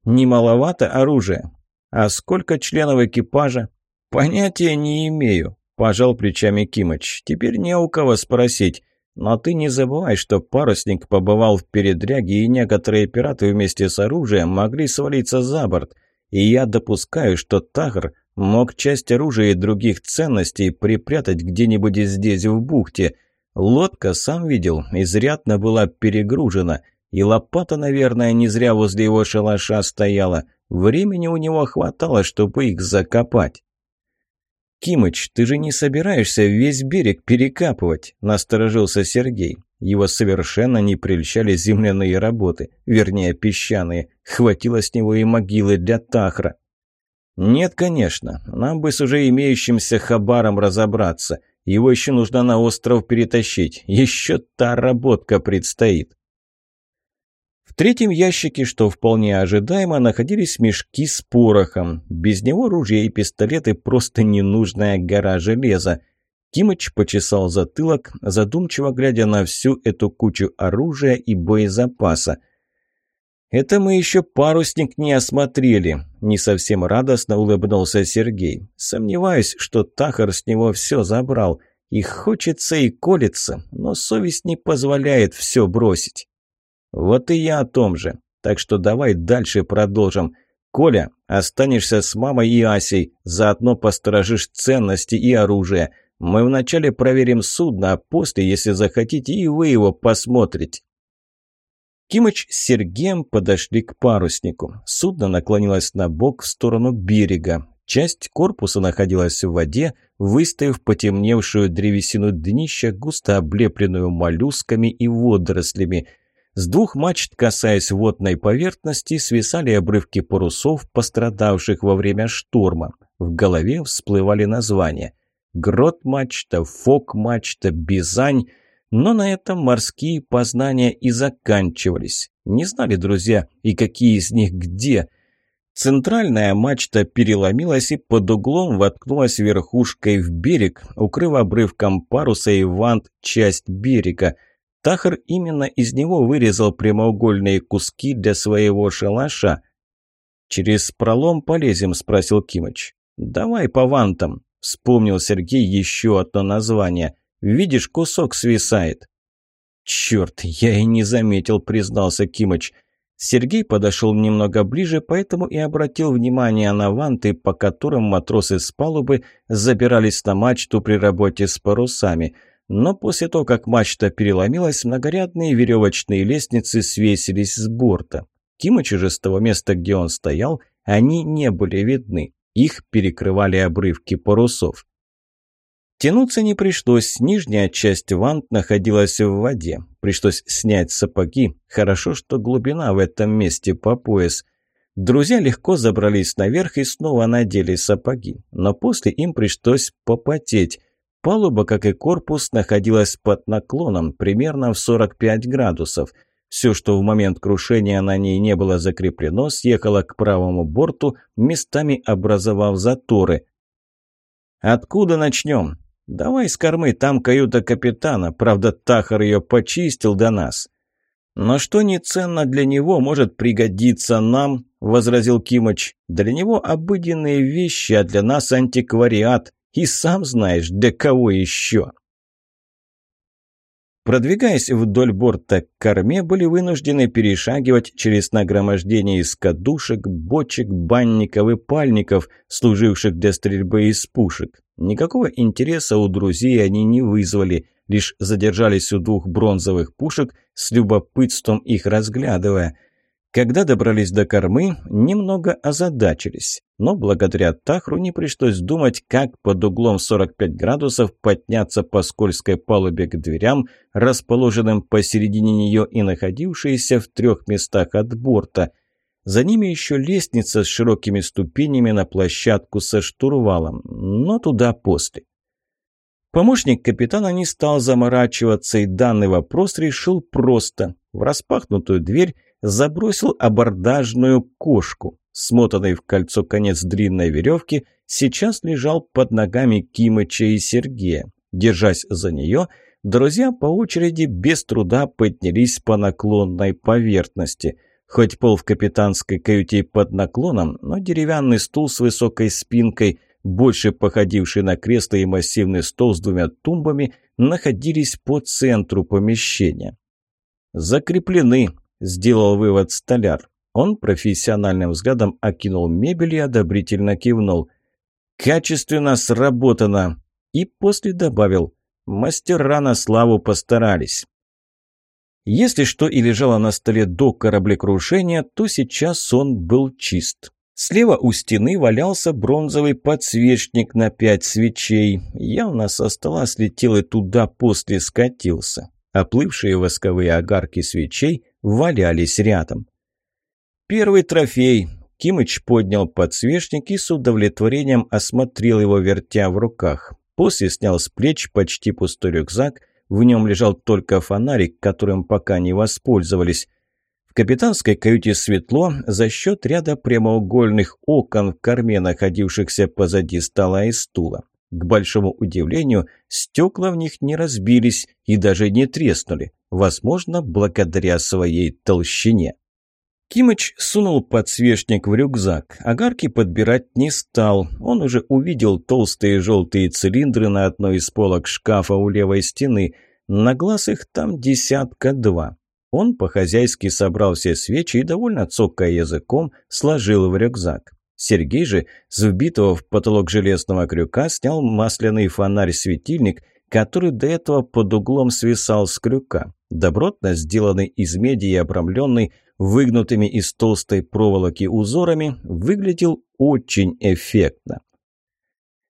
Немаловато оружия. А сколько членов экипажа? Понятия не имею, пожал плечами Кимыч. Теперь не у кого спросить. Но ты не забывай, что парусник побывал в передряге, и некоторые пираты вместе с оружием могли свалиться за борт. И я допускаю, что Тагр мог часть оружия и других ценностей припрятать где-нибудь здесь, в бухте – Лодка, сам видел, изрядно была перегружена, и лопата, наверное, не зря возле его шалаша стояла. Времени у него хватало, чтобы их закопать. «Кимыч, ты же не собираешься весь берег перекапывать?» – насторожился Сергей. Его совершенно не прельщали земляные работы, вернее, песчаные. Хватило с него и могилы для Тахра. «Нет, конечно. Нам бы с уже имеющимся хабаром разобраться. Его еще нужно на остров перетащить. Еще та работка предстоит. Третьем ящике, что вполне ожидаемо, находились мешки с порохом. Без него ружья и пистолеты просто ненужная гора железа. Кимыч почесал затылок, задумчиво глядя на всю эту кучу оружия и боезапаса. «Это мы еще парусник не осмотрели», – не совсем радостно улыбнулся Сергей. «Сомневаюсь, что Тахар с него все забрал. И хочется, и колется, но совесть не позволяет все бросить». «Вот и я о том же. Так что давай дальше продолжим. Коля, останешься с мамой и Асей, заодно посторожишь ценности и оружие. Мы вначале проверим судно, а после, если захотите, и вы его посмотрите». Кимыч с Сергеем подошли к паруснику. Судно наклонилось на бок в сторону берега. Часть корпуса находилась в воде, выставив потемневшую древесину днища, густо облепленную моллюсками и водорослями. С двух мачт, касаясь водной поверхности, свисали обрывки парусов, пострадавших во время шторма. В голове всплывали названия. Грот-мачта, Фок-мачта, Бизань – но на этом морские познания и заканчивались. Не знали друзья, и какие из них где. Центральная мачта переломилась и под углом воткнулась верхушкой в берег, укрыв обрывком паруса и вант часть берега. Тахар именно из него вырезал прямоугольные куски для своего шалаша. «Через пролом полезем?» – спросил Кимыч. «Давай по вантам», – вспомнил Сергей еще одно название – Видишь, кусок свисает». «Черт, я и не заметил», — признался Кимыч. Сергей подошел немного ближе, поэтому и обратил внимание на ванты, по которым матросы с палубы забирались на мачту при работе с парусами. Но после того, как мачта переломилась, многорядные веревочные лестницы свесились с борта. Кимыча же с того места, где он стоял, они не были видны. Их перекрывали обрывки парусов. Тянуться не пришлось, нижняя часть вант находилась в воде. Пришлось снять сапоги, хорошо, что глубина в этом месте по пояс. Друзья легко забрались наверх и снова надели сапоги, но после им пришлось попотеть. Палуба, как и корпус, находилась под наклоном, примерно в 45 градусов. Все, что в момент крушения на ней не было закреплено, съехало к правому борту, местами образовав заторы. «Откуда начнем?» «Давай с кормы, там каюта капитана, правда, Тахар ее почистил до нас». «Но что не ценно для него, может пригодиться нам», — возразил Кимыч. «Для него обыденные вещи, а для нас антиквариат. И сам знаешь, для кого еще». Продвигаясь вдоль борта к корме, были вынуждены перешагивать через нагромождение из кадушек, бочек, банников и пальников, служивших для стрельбы из пушек. Никакого интереса у друзей они не вызвали, лишь задержались у двух бронзовых пушек, с любопытством их разглядывая – когда добрались до кормы, немного озадачились, но благодаря Тахру не пришлось думать, как под углом 45 градусов подняться по скользкой палубе к дверям, расположенным посередине нее и находившиеся в трех местах от борта. За ними еще лестница с широкими ступенями на площадку со штурвалом, но туда после. Помощник капитана не стал заморачиваться, и данный вопрос решил просто. В распахнутую дверь забросил абордажную кошку. Смотанный в кольцо конец длинной веревки сейчас лежал под ногами Кимыча и Сергея. Держась за нее, друзья по очереди без труда поднялись по наклонной поверхности. Хоть пол в капитанской каюте под наклоном, но деревянный стул с высокой спинкой, больше походивший на кресло и массивный стол с двумя тумбами, находились по центру помещения. «Закреплены», Сделал вывод столяр. Он профессиональным взглядом окинул мебель и одобрительно кивнул. «Качественно сработано!» И после добавил. «Мастера на славу постарались». Если что и лежало на столе до кораблекрушения, то сейчас он был чист. Слева у стены валялся бронзовый подсвечник на пять свечей. Явно со стола слетел и туда после скатился. Оплывшие восковые огарки свечей валялись рядом. Первый трофей. Кимыч поднял подсвечник и с удовлетворением осмотрел его, вертя в руках. После снял с плеч почти пустой рюкзак. В нем лежал только фонарик, которым пока не воспользовались. В капитанской каюте светло за счет ряда прямоугольных окон в корме, находившихся позади стола и стула. К большому удивлению, стекла в них не разбились и даже не треснули, возможно, благодаря своей толщине. Кимыч сунул подсвечник в рюкзак. Огарки подбирать не стал. Он уже увидел толстые желтые цилиндры на одной из полок шкафа у левой стены. На глаз их там десятка-два. Он по-хозяйски собрал все свечи и, довольно цокая языком, сложил в рюкзак. Сергей же с вбитого в потолок железного крюка снял масляный фонарь-светильник, который до этого под углом свисал с крюка. Добротно сделанный из меди и обрамленный выгнутыми из толстой проволоки узорами, выглядел очень эффектно.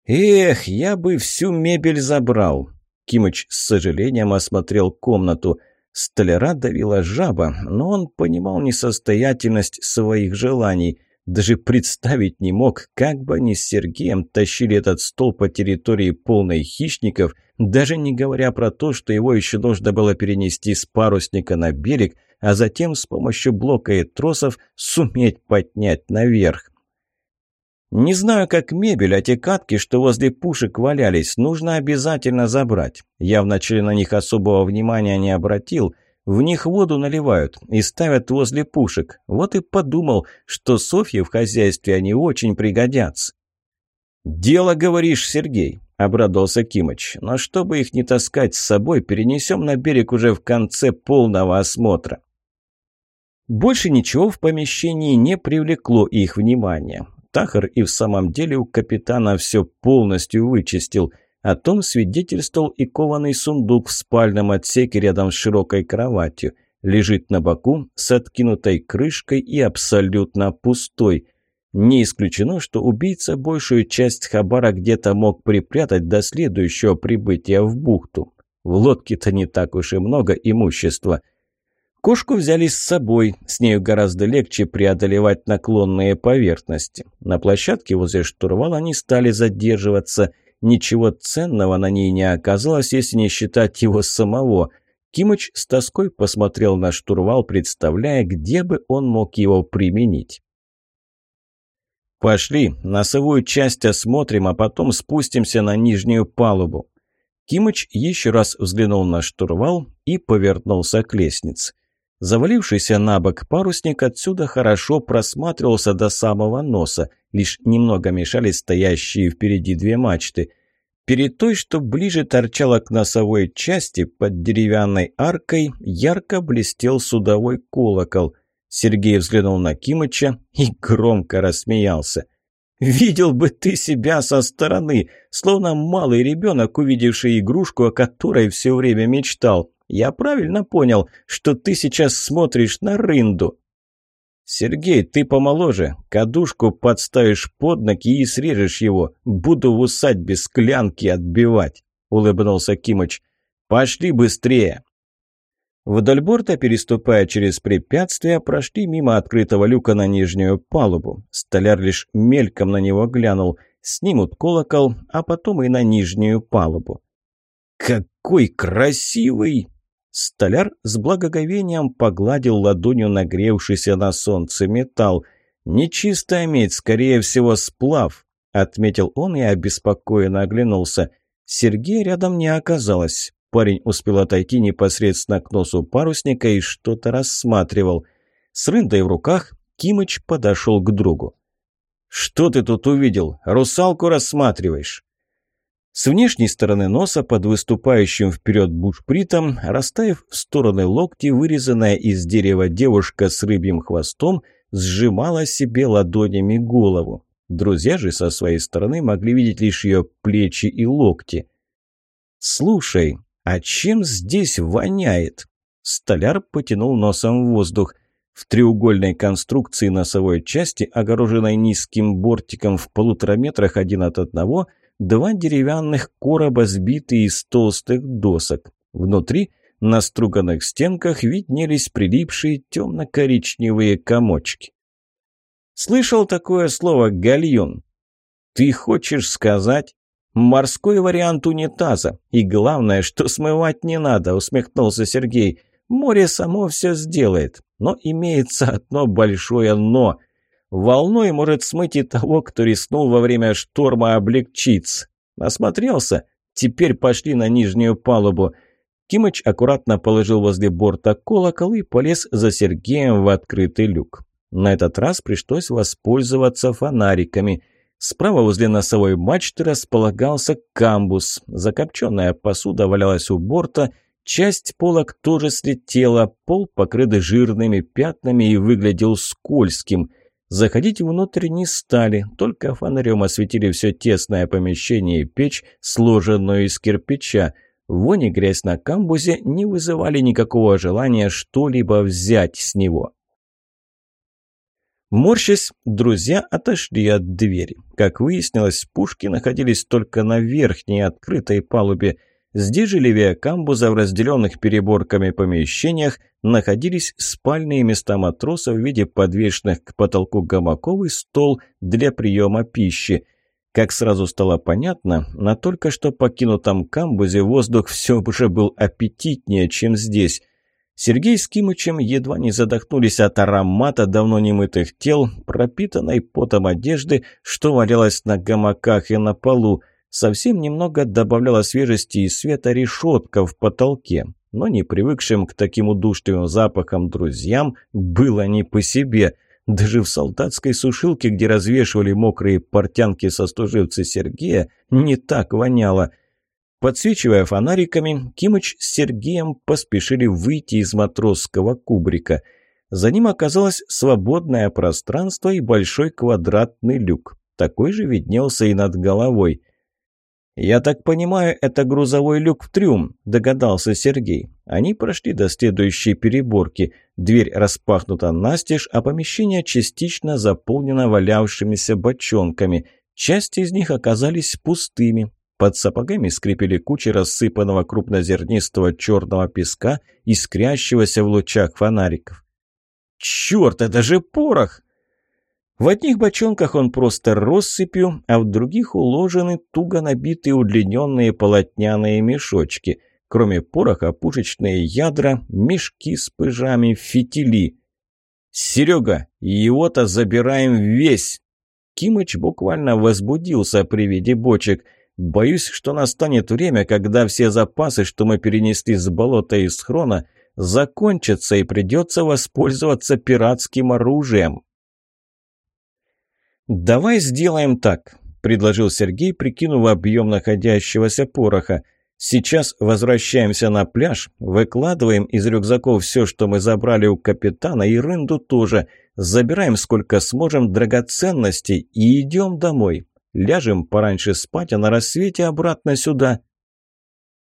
«Эх, я бы всю мебель забрал!» Кимыч с сожалением осмотрел комнату. Столяра давила жаба, но он понимал несостоятельность своих желаний – даже представить не мог, как бы они с Сергеем тащили этот стол по территории полной хищников, даже не говоря про то, что его еще нужно было перенести с парусника на берег, а затем с помощью блока и тросов суметь поднять наверх. «Не знаю, как мебель, а те катки, что возле пушек валялись, нужно обязательно забрать. Я вначале на них особого внимания не обратил», в них воду наливают и ставят возле пушек. Вот и подумал, что Софье в хозяйстве они очень пригодятся. «Дело, говоришь, Сергей», — обрадовался Кимыч. «Но чтобы их не таскать с собой, перенесем на берег уже в конце полного осмотра». Больше ничего в помещении не привлекло их внимания. Тахар и в самом деле у капитана все полностью вычистил — о том свидетельствовал и кованый сундук в спальном отсеке рядом с широкой кроватью. Лежит на боку с откинутой крышкой и абсолютно пустой. Не исключено, что убийца большую часть хабара где-то мог припрятать до следующего прибытия в бухту. В лодке-то не так уж и много имущества. Кошку взяли с собой, с нею гораздо легче преодолевать наклонные поверхности. На площадке возле штурвала они стали задерживаться – Ничего ценного на ней не оказалось, если не считать его самого. Кимыч с тоской посмотрел на штурвал, представляя, где бы он мог его применить. «Пошли, носовую часть осмотрим, а потом спустимся на нижнюю палубу». Кимыч еще раз взглянул на штурвал и повернулся к лестнице. Завалившийся на бок парусник отсюда хорошо просматривался до самого носа, лишь немного мешали стоящие впереди две мачты. Перед той, что ближе торчала к носовой части, под деревянной аркой, ярко блестел судовой колокол. Сергей взглянул на Кимыча и громко рассмеялся. «Видел бы ты себя со стороны, словно малый ребенок, увидевший игрушку, о которой все время мечтал. Я правильно понял, что ты сейчас смотришь на рынду?» «Сергей, ты помоложе. Кадушку подставишь под ноги и срежешь его. Буду в усадьбе склянки отбивать», — улыбнулся Кимыч. «Пошли быстрее!» Вдоль борта, переступая через препятствия, прошли мимо открытого люка на нижнюю палубу. Столяр лишь мельком на него глянул. Снимут колокол, а потом и на нижнюю палубу. «Какой красивый!» Столяр с благоговением погладил ладонью нагревшийся на солнце металл. «Нечистая медь, скорее всего, сплав», — отметил он и обеспокоенно оглянулся. Сергея рядом не оказалось. Парень успел отойти непосредственно к носу парусника и что-то рассматривал. С рындой в руках Кимыч подошел к другу. «Что ты тут увидел? Русалку рассматриваешь?» С внешней стороны носа под выступающим вперед бушпритом, расставив в стороны локти, вырезанная из дерева девушка с рыбьим хвостом, сжимала себе ладонями голову. Друзья же со своей стороны могли видеть лишь ее плечи и локти. «Слушай, «А чем здесь воняет?» Столяр потянул носом в воздух. В треугольной конструкции носовой части, огороженной низким бортиком в полутора метрах один от одного, два деревянных короба, сбитые из толстых досок. Внутри на струганных стенках виднелись прилипшие темно-коричневые комочки. «Слышал такое слово «гальюн»?» «Ты хочешь сказать?» «Морской вариант унитаза. И главное, что смывать не надо», — усмехнулся Сергей. «Море само все сделает. Но имеется одно большое «но». Волной может смыть и того, кто рискнул во время шторма облегчиться. Осмотрелся? Теперь пошли на нижнюю палубу». Кимыч аккуратно положил возле борта колокол и полез за Сергеем в открытый люк. На этот раз пришлось воспользоваться фонариками — Справа возле носовой мачты располагался камбус. Закопченная посуда валялась у борта, часть полок тоже слетела, пол покрыт жирными пятнами и выглядел скользким. Заходить внутрь не стали, только фонарем осветили все тесное помещение и печь, сложенную из кирпича. Вонь и грязь на камбузе не вызывали никакого желания что-либо взять с него. Морщась, друзья отошли от двери. Как выяснилось, пушки находились только на верхней открытой палубе. Здесь же левее камбуза в разделенных переборками помещениях находились спальные места матросов в виде подвешенных к потолку гамаков и стол для приема пищи. Как сразу стало понятно, на только что покинутом камбузе воздух все уже был аппетитнее, чем здесь – Сергей с Кимычем едва не задохнулись от аромата давно немытых тел, пропитанной потом одежды, что валялось на гамаках и на полу. Совсем немного добавляла свежести и света решетка в потолке. Но не привыкшим к таким удушливым запахам друзьям было не по себе. Даже в солдатской сушилке, где развешивали мокрые портянки сослуживцы Сергея, не так воняло – Подсвечивая фонариками, Кимыч с Сергеем поспешили выйти из матросского кубрика. За ним оказалось свободное пространство и большой квадратный люк. Такой же виднелся и над головой. «Я так понимаю, это грузовой люк в трюм», – догадался Сергей. Они прошли до следующей переборки. Дверь распахнута настежь, а помещение частично заполнено валявшимися бочонками. Часть из них оказались пустыми, под сапогами скрипели кучи рассыпанного крупнозернистого черного песка, искрящегося в лучах фонариков. «Черт, это же порох!» В одних бочонках он просто россыпью, а в других уложены туго набитые удлиненные полотняные мешочки. Кроме пороха, пушечные ядра, мешки с пыжами, фитили. «Серега, его-то забираем весь!» Кимыч буквально возбудился при виде бочек – Боюсь, что настанет время, когда все запасы, что мы перенесли с болота и схрона, закончатся и придется воспользоваться пиратским оружием. «Давай сделаем так», — предложил Сергей, прикинув объем находящегося пороха. «Сейчас возвращаемся на пляж, выкладываем из рюкзаков все, что мы забрали у капитана, и рынду тоже. Забираем сколько сможем драгоценностей и идем домой. Ляжем пораньше спать, а на рассвете обратно сюда».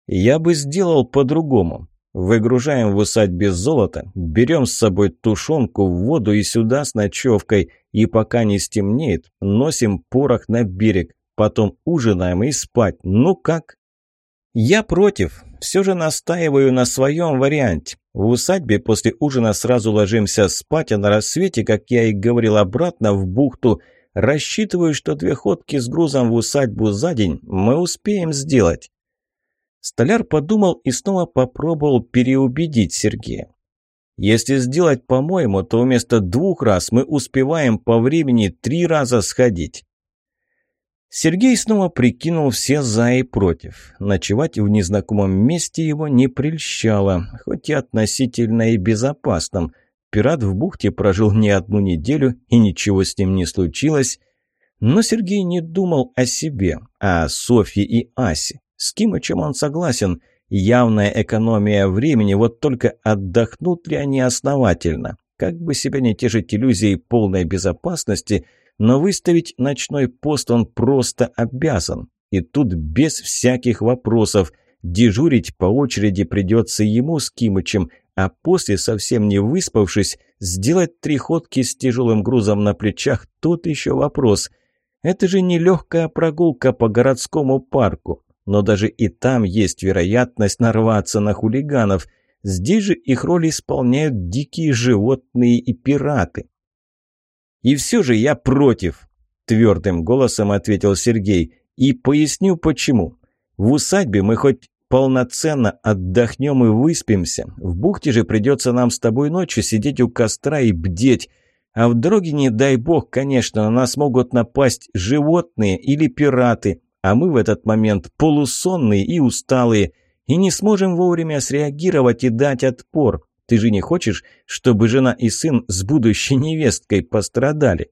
«Я бы сделал по-другому. Выгружаем в усадьбе золото, берем с собой тушенку, воду и сюда с ночевкой, и пока не стемнеет, носим порох на берег, потом ужинаем и спать. Ну как? Я против. Все же настаиваю на своем варианте. В усадьбе после ужина сразу ложимся спать, а на рассвете, как я и говорил, обратно в бухту. Рассчитываю, что две ходки с грузом в усадьбу за день мы успеем сделать. Столяр подумал и снова попробовал переубедить Сергея. «Если сделать по-моему, то вместо двух раз мы успеваем по времени три раза сходить». Сергей снова прикинул все «за» и «против». Ночевать в незнакомом месте его не прельщало, хоть и относительно и безопасном. Пират в бухте прожил не одну неделю, и ничего с ним не случилось. Но Сергей не думал о себе, а о Софье и Асе. С Кимычем он согласен. Явная экономия времени, вот только отдохнут ли они основательно? Как бы себя не тешить иллюзией полной безопасности, но выставить ночной пост он просто обязан. И тут без всяких вопросов. Дежурить по очереди придется ему с Кимычем, а после, совсем не выспавшись, сделать три ходки с тяжелым грузом на плечах – тут еще вопрос. Это же не легкая прогулка по городскому парку но даже и там есть вероятность нарваться на хулиганов. Здесь же их роль исполняют дикие животные и пираты. «И все же я против», – твердым голосом ответил Сергей. «И поясню почему. В усадьбе мы хоть полноценно отдохнем и выспимся. В бухте же придется нам с тобой ночью сидеть у костра и бдеть. А в дороге, не дай бог, конечно, на нас могут напасть животные или пираты а мы в этот момент полусонные и усталые, и не сможем вовремя среагировать и дать отпор. Ты же не хочешь, чтобы жена и сын с будущей невесткой пострадали?»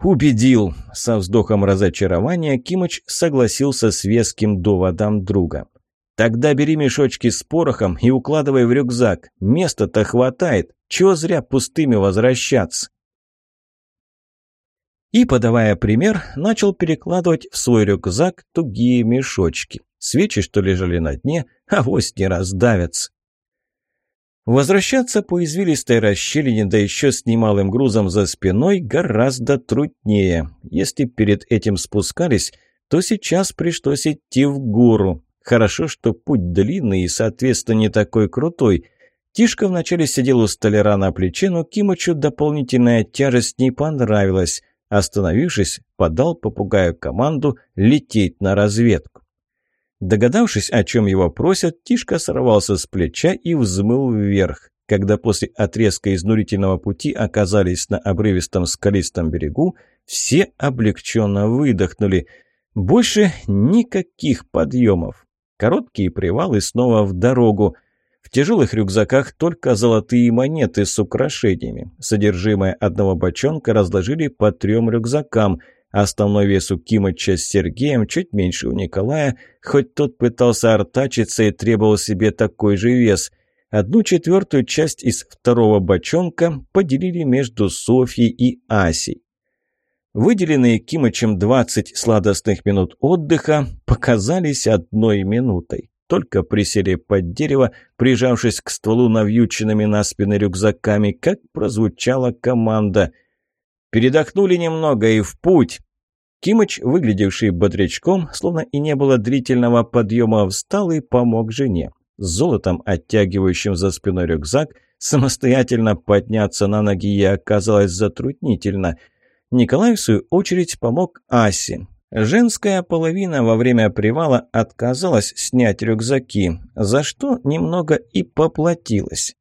«Убедил!» – со вздохом разочарования Кимыч согласился с веским доводом друга. «Тогда бери мешочки с порохом и укладывай в рюкзак. Места-то хватает. Чего зря пустыми возвращаться?» И, подавая пример, начал перекладывать в свой рюкзак тугие мешочки. Свечи, что лежали на дне, авось не раздавятся. Возвращаться по извилистой расщелине, да еще с немалым грузом за спиной, гораздо труднее. Если перед этим спускались, то сейчас пришлось идти в гору. Хорошо, что путь длинный и, соответственно, не такой крутой. Тишка вначале сидел у столяра на плече, но Кимычу дополнительная тяжесть не понравилась. Остановившись, подал попугаю команду лететь на разведку. Догадавшись, о чем его просят, Тишка сорвался с плеча и взмыл вверх. Когда после отрезка изнурительного пути оказались на обрывистом скалистом берегу, все облегченно выдохнули. Больше никаких подъемов. Короткие привалы снова в дорогу. В тяжелых рюкзаках только золотые монеты с украшениями. Содержимое одного бочонка разложили по трем рюкзакам. Основной вес у Кимыча с Сергеем чуть меньше у Николая, хоть тот пытался артачиться и требовал себе такой же вес. Одну четвертую часть из второго бочонка поделили между Софьей и Асей. Выделенные Кимычем 20 сладостных минут отдыха показались одной минутой. Только присели под дерево, прижавшись к стволу навьюченными на спины рюкзаками, как прозвучала команда. «Передохнули немного и в путь!» Кимыч, выглядевший бодрячком, словно и не было длительного подъема, встал и помог жене. С золотом, оттягивающим за спиной рюкзак, самостоятельно подняться на ноги ей оказалось затруднительно. Николай, в свою очередь, помог Асе. Женская половина во время привала отказалась снять рюкзаки, за что немного и поплатилась.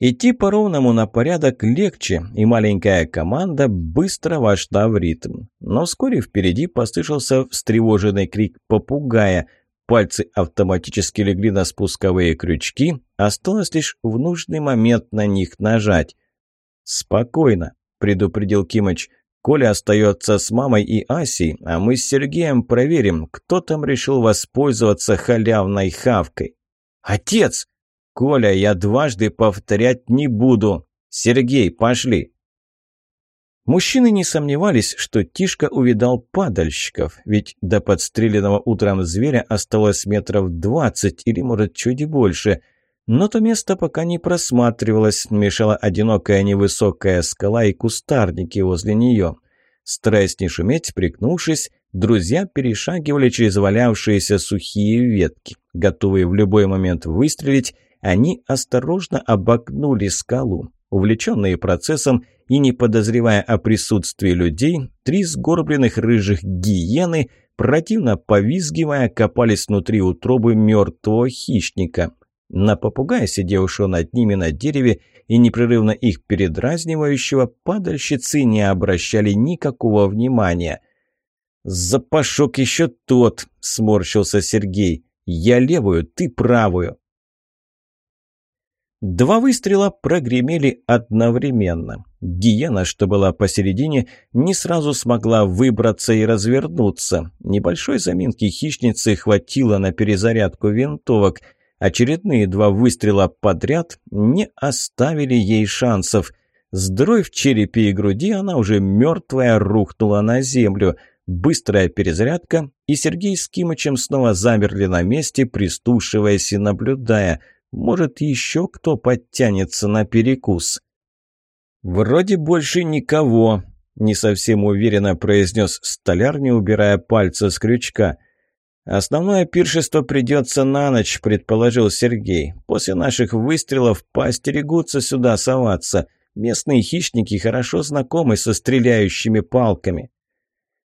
Идти по-ровному на порядок легче, и маленькая команда быстро вошла в ритм. Но вскоре впереди послышался встревоженный крик попугая. Пальцы автоматически легли на спусковые крючки, осталось лишь в нужный момент на них нажать. «Спокойно», — предупредил Кимыч, Коля остается с мамой и Асей, а мы с Сергеем проверим, кто там решил воспользоваться халявной хавкой. Отец! Коля, я дважды повторять не буду. Сергей, пошли. Мужчины не сомневались, что Тишка увидал падальщиков, ведь до подстреленного утром зверя осталось метров двадцать или, может, чуть больше. Но то место пока не просматривалось, мешала одинокая невысокая скала и кустарники возле нее. Стараясь не шуметь, пригнувшись, друзья перешагивали через валявшиеся сухие ветки. Готовые в любой момент выстрелить, они осторожно обогнули скалу. Увлеченные процессом и не подозревая о присутствии людей, три сгорбленных рыжих гиены, противно повизгивая, копались внутри утробы мертвого хищника. На попугая, сидевшего над ними на дереве и непрерывно их передразнивающего, падальщицы не обращали никакого внимания. «Запашок еще тот!» – сморщился Сергей. «Я левую, ты правую!» Два выстрела прогремели одновременно. Гиена, что была посередине, не сразу смогла выбраться и развернуться. Небольшой заминки хищницы хватило на перезарядку винтовок. Очередные два выстрела подряд не оставили ей шансов. С в черепе и груди она уже мертвая рухнула на землю. Быстрая перезарядка, и Сергей с Кимычем снова замерли на месте, пристушиваясь и наблюдая – может, еще кто подтянется на перекус?» «Вроде больше никого», — не совсем уверенно произнес столяр, не убирая пальца с крючка. «Основное пиршество придется на ночь», — предположил Сергей. «После наших выстрелов поостерегутся сюда соваться. Местные хищники хорошо знакомы со стреляющими палками».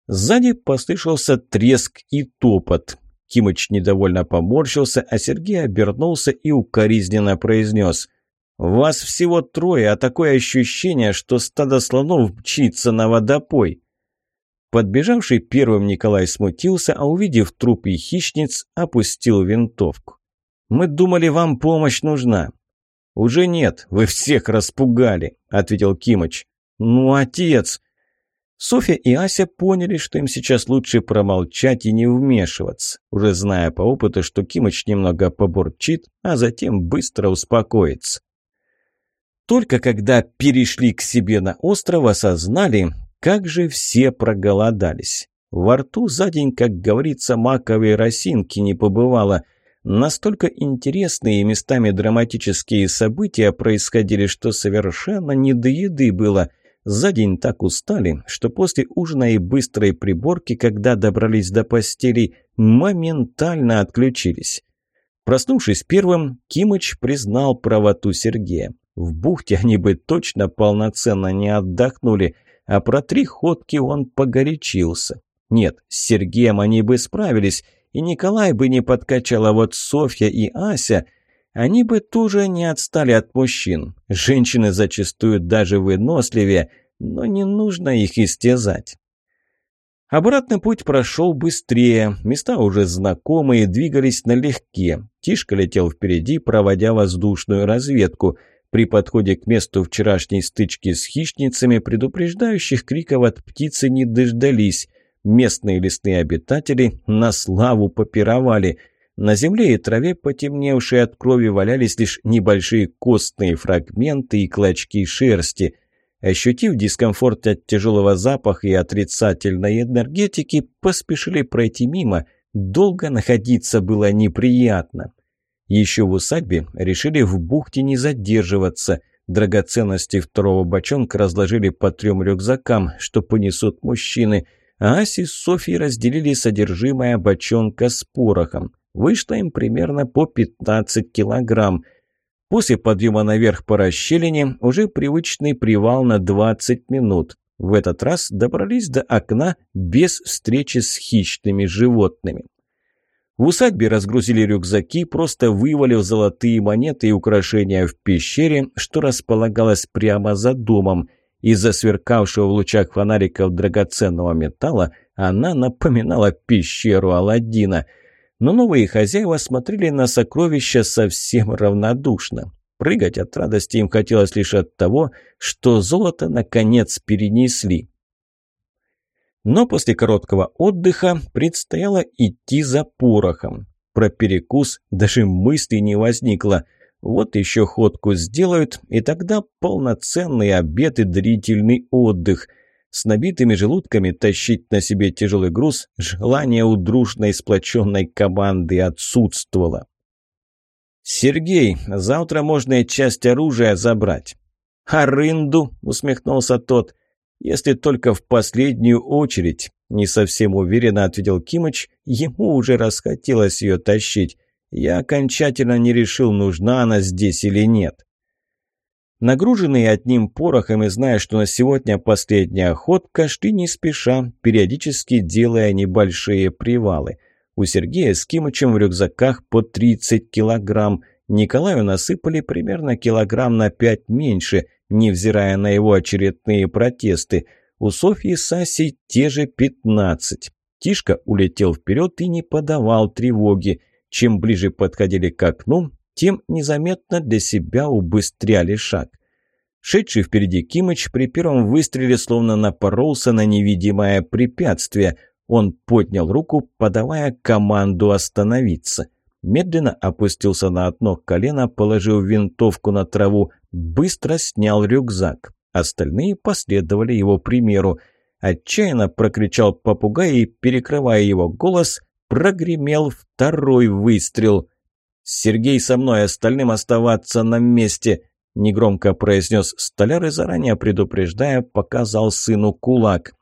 Сзади послышался треск и топот. Кимыч недовольно поморщился, а Сергей обернулся и укоризненно произнес. «Вас всего трое, а такое ощущение, что стадо слонов мчится на водопой». Подбежавший первым Николай смутился, а увидев трупы хищниц, опустил винтовку. «Мы думали, вам помощь нужна». «Уже нет, вы всех распугали», — ответил Кимыч. «Ну, отец!» Софья и Ася поняли, что им сейчас лучше промолчать и не вмешиваться, уже зная по опыту, что Кимыч немного побурчит, а затем быстро успокоится. Только когда перешли к себе на остров, осознали, как же все проголодались. Во рту за день, как говорится, маковой росинки не побывало. Настолько интересные местами драматические события происходили, что совершенно не до еды было – за день так устали, что после ужина и быстрой приборки, когда добрались до постели, моментально отключились. Проснувшись первым, Кимыч признал правоту Сергея. В бухте они бы точно полноценно не отдохнули, а про три ходки он погорячился. Нет, с Сергеем они бы справились, и Николай бы не подкачал, а вот Софья и Ася – они бы тоже не отстали от мужчин. Женщины зачастую даже выносливее, но не нужно их истязать. Обратный путь прошел быстрее, места уже знакомые, двигались налегке. Тишка летел впереди, проводя воздушную разведку. При подходе к месту вчерашней стычки с хищницами предупреждающих криков от птицы не дождались. Местные лесные обитатели на славу попировали – на земле и траве, потемневшие от крови, валялись лишь небольшие костные фрагменты и клочки шерсти. Ощутив дискомфорт от тяжелого запаха и отрицательной энергетики, поспешили пройти мимо. Долго находиться было неприятно. Еще в усадьбе решили в бухте не задерживаться. Драгоценности второго бочонка разложили по трем рюкзакам, что понесут мужчины, а Аси с Софьей разделили содержимое бочонка с порохом. Вышло им примерно по 15 килограмм. После подъема наверх по расщелине уже привычный привал на 20 минут. В этот раз добрались до окна без встречи с хищными животными. В усадьбе разгрузили рюкзаки, просто вывалив золотые монеты и украшения в пещере, что располагалось прямо за домом. Из-за сверкавшего в лучах фонариков драгоценного металла она напоминала пещеру Аладдина – но новые хозяева смотрели на сокровища совсем равнодушно. Прыгать от радости им хотелось лишь от того, что золото наконец перенесли. Но после короткого отдыха предстояло идти за порохом. Про перекус даже мысли не возникло. Вот еще ходку сделают, и тогда полноценный обед и длительный отдых. С набитыми желудками тащить на себе тяжелый груз желание у дружной сплоченной команды отсутствовало. «Сергей, завтра можно часть оружия забрать». «А рынду?» – усмехнулся тот. «Если только в последнюю очередь», – не совсем уверенно ответил Кимыч. Ему уже расхотелось ее тащить. Я окончательно не решил, нужна она здесь или нет. Нагруженные одним порохом и зная, что на сегодня последняя охотка, шли не спеша, периодически делая небольшие привалы. У Сергея с Кимычем в рюкзаках по 30 килограмм. Николаю насыпали примерно килограмм на 5 меньше, невзирая на его очередные протесты. У Софьи с Асей те же 15. Тишка улетел вперед и не подавал тревоги. Чем ближе подходили к окну, тем незаметно для себя убыстряли шаг. Шедший впереди Кимыч при первом выстреле словно напоролся на невидимое препятствие. Он поднял руку, подавая команду остановиться. Медленно опустился на одно колено, положил винтовку на траву, быстро снял рюкзак. Остальные последовали его примеру. Отчаянно прокричал попугай и, перекрывая его голос, прогремел второй выстрел. «Сергей со мной, остальным оставаться на месте!» Негромко произнес столяр и, заранее предупреждая, показал сыну кулак.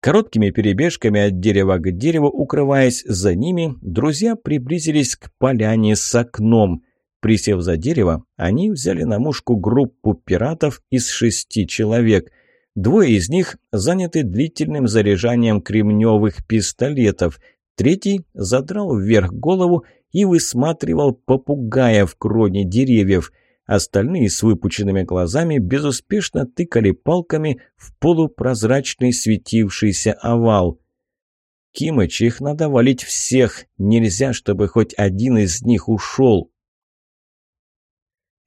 Короткими перебежками от дерева к дереву, укрываясь за ними, друзья приблизились к поляне с окном. Присев за дерево, они взяли на мушку группу пиратов из шести человек. Двое из них заняты длительным заряжанием кремневых пистолетов. Третий задрал вверх голову и высматривал попугая в кроне деревьев. Остальные с выпученными глазами безуспешно тыкали палками в полупрозрачный светившийся овал. «Кимыч, их надо валить всех. Нельзя, чтобы хоть один из них ушел».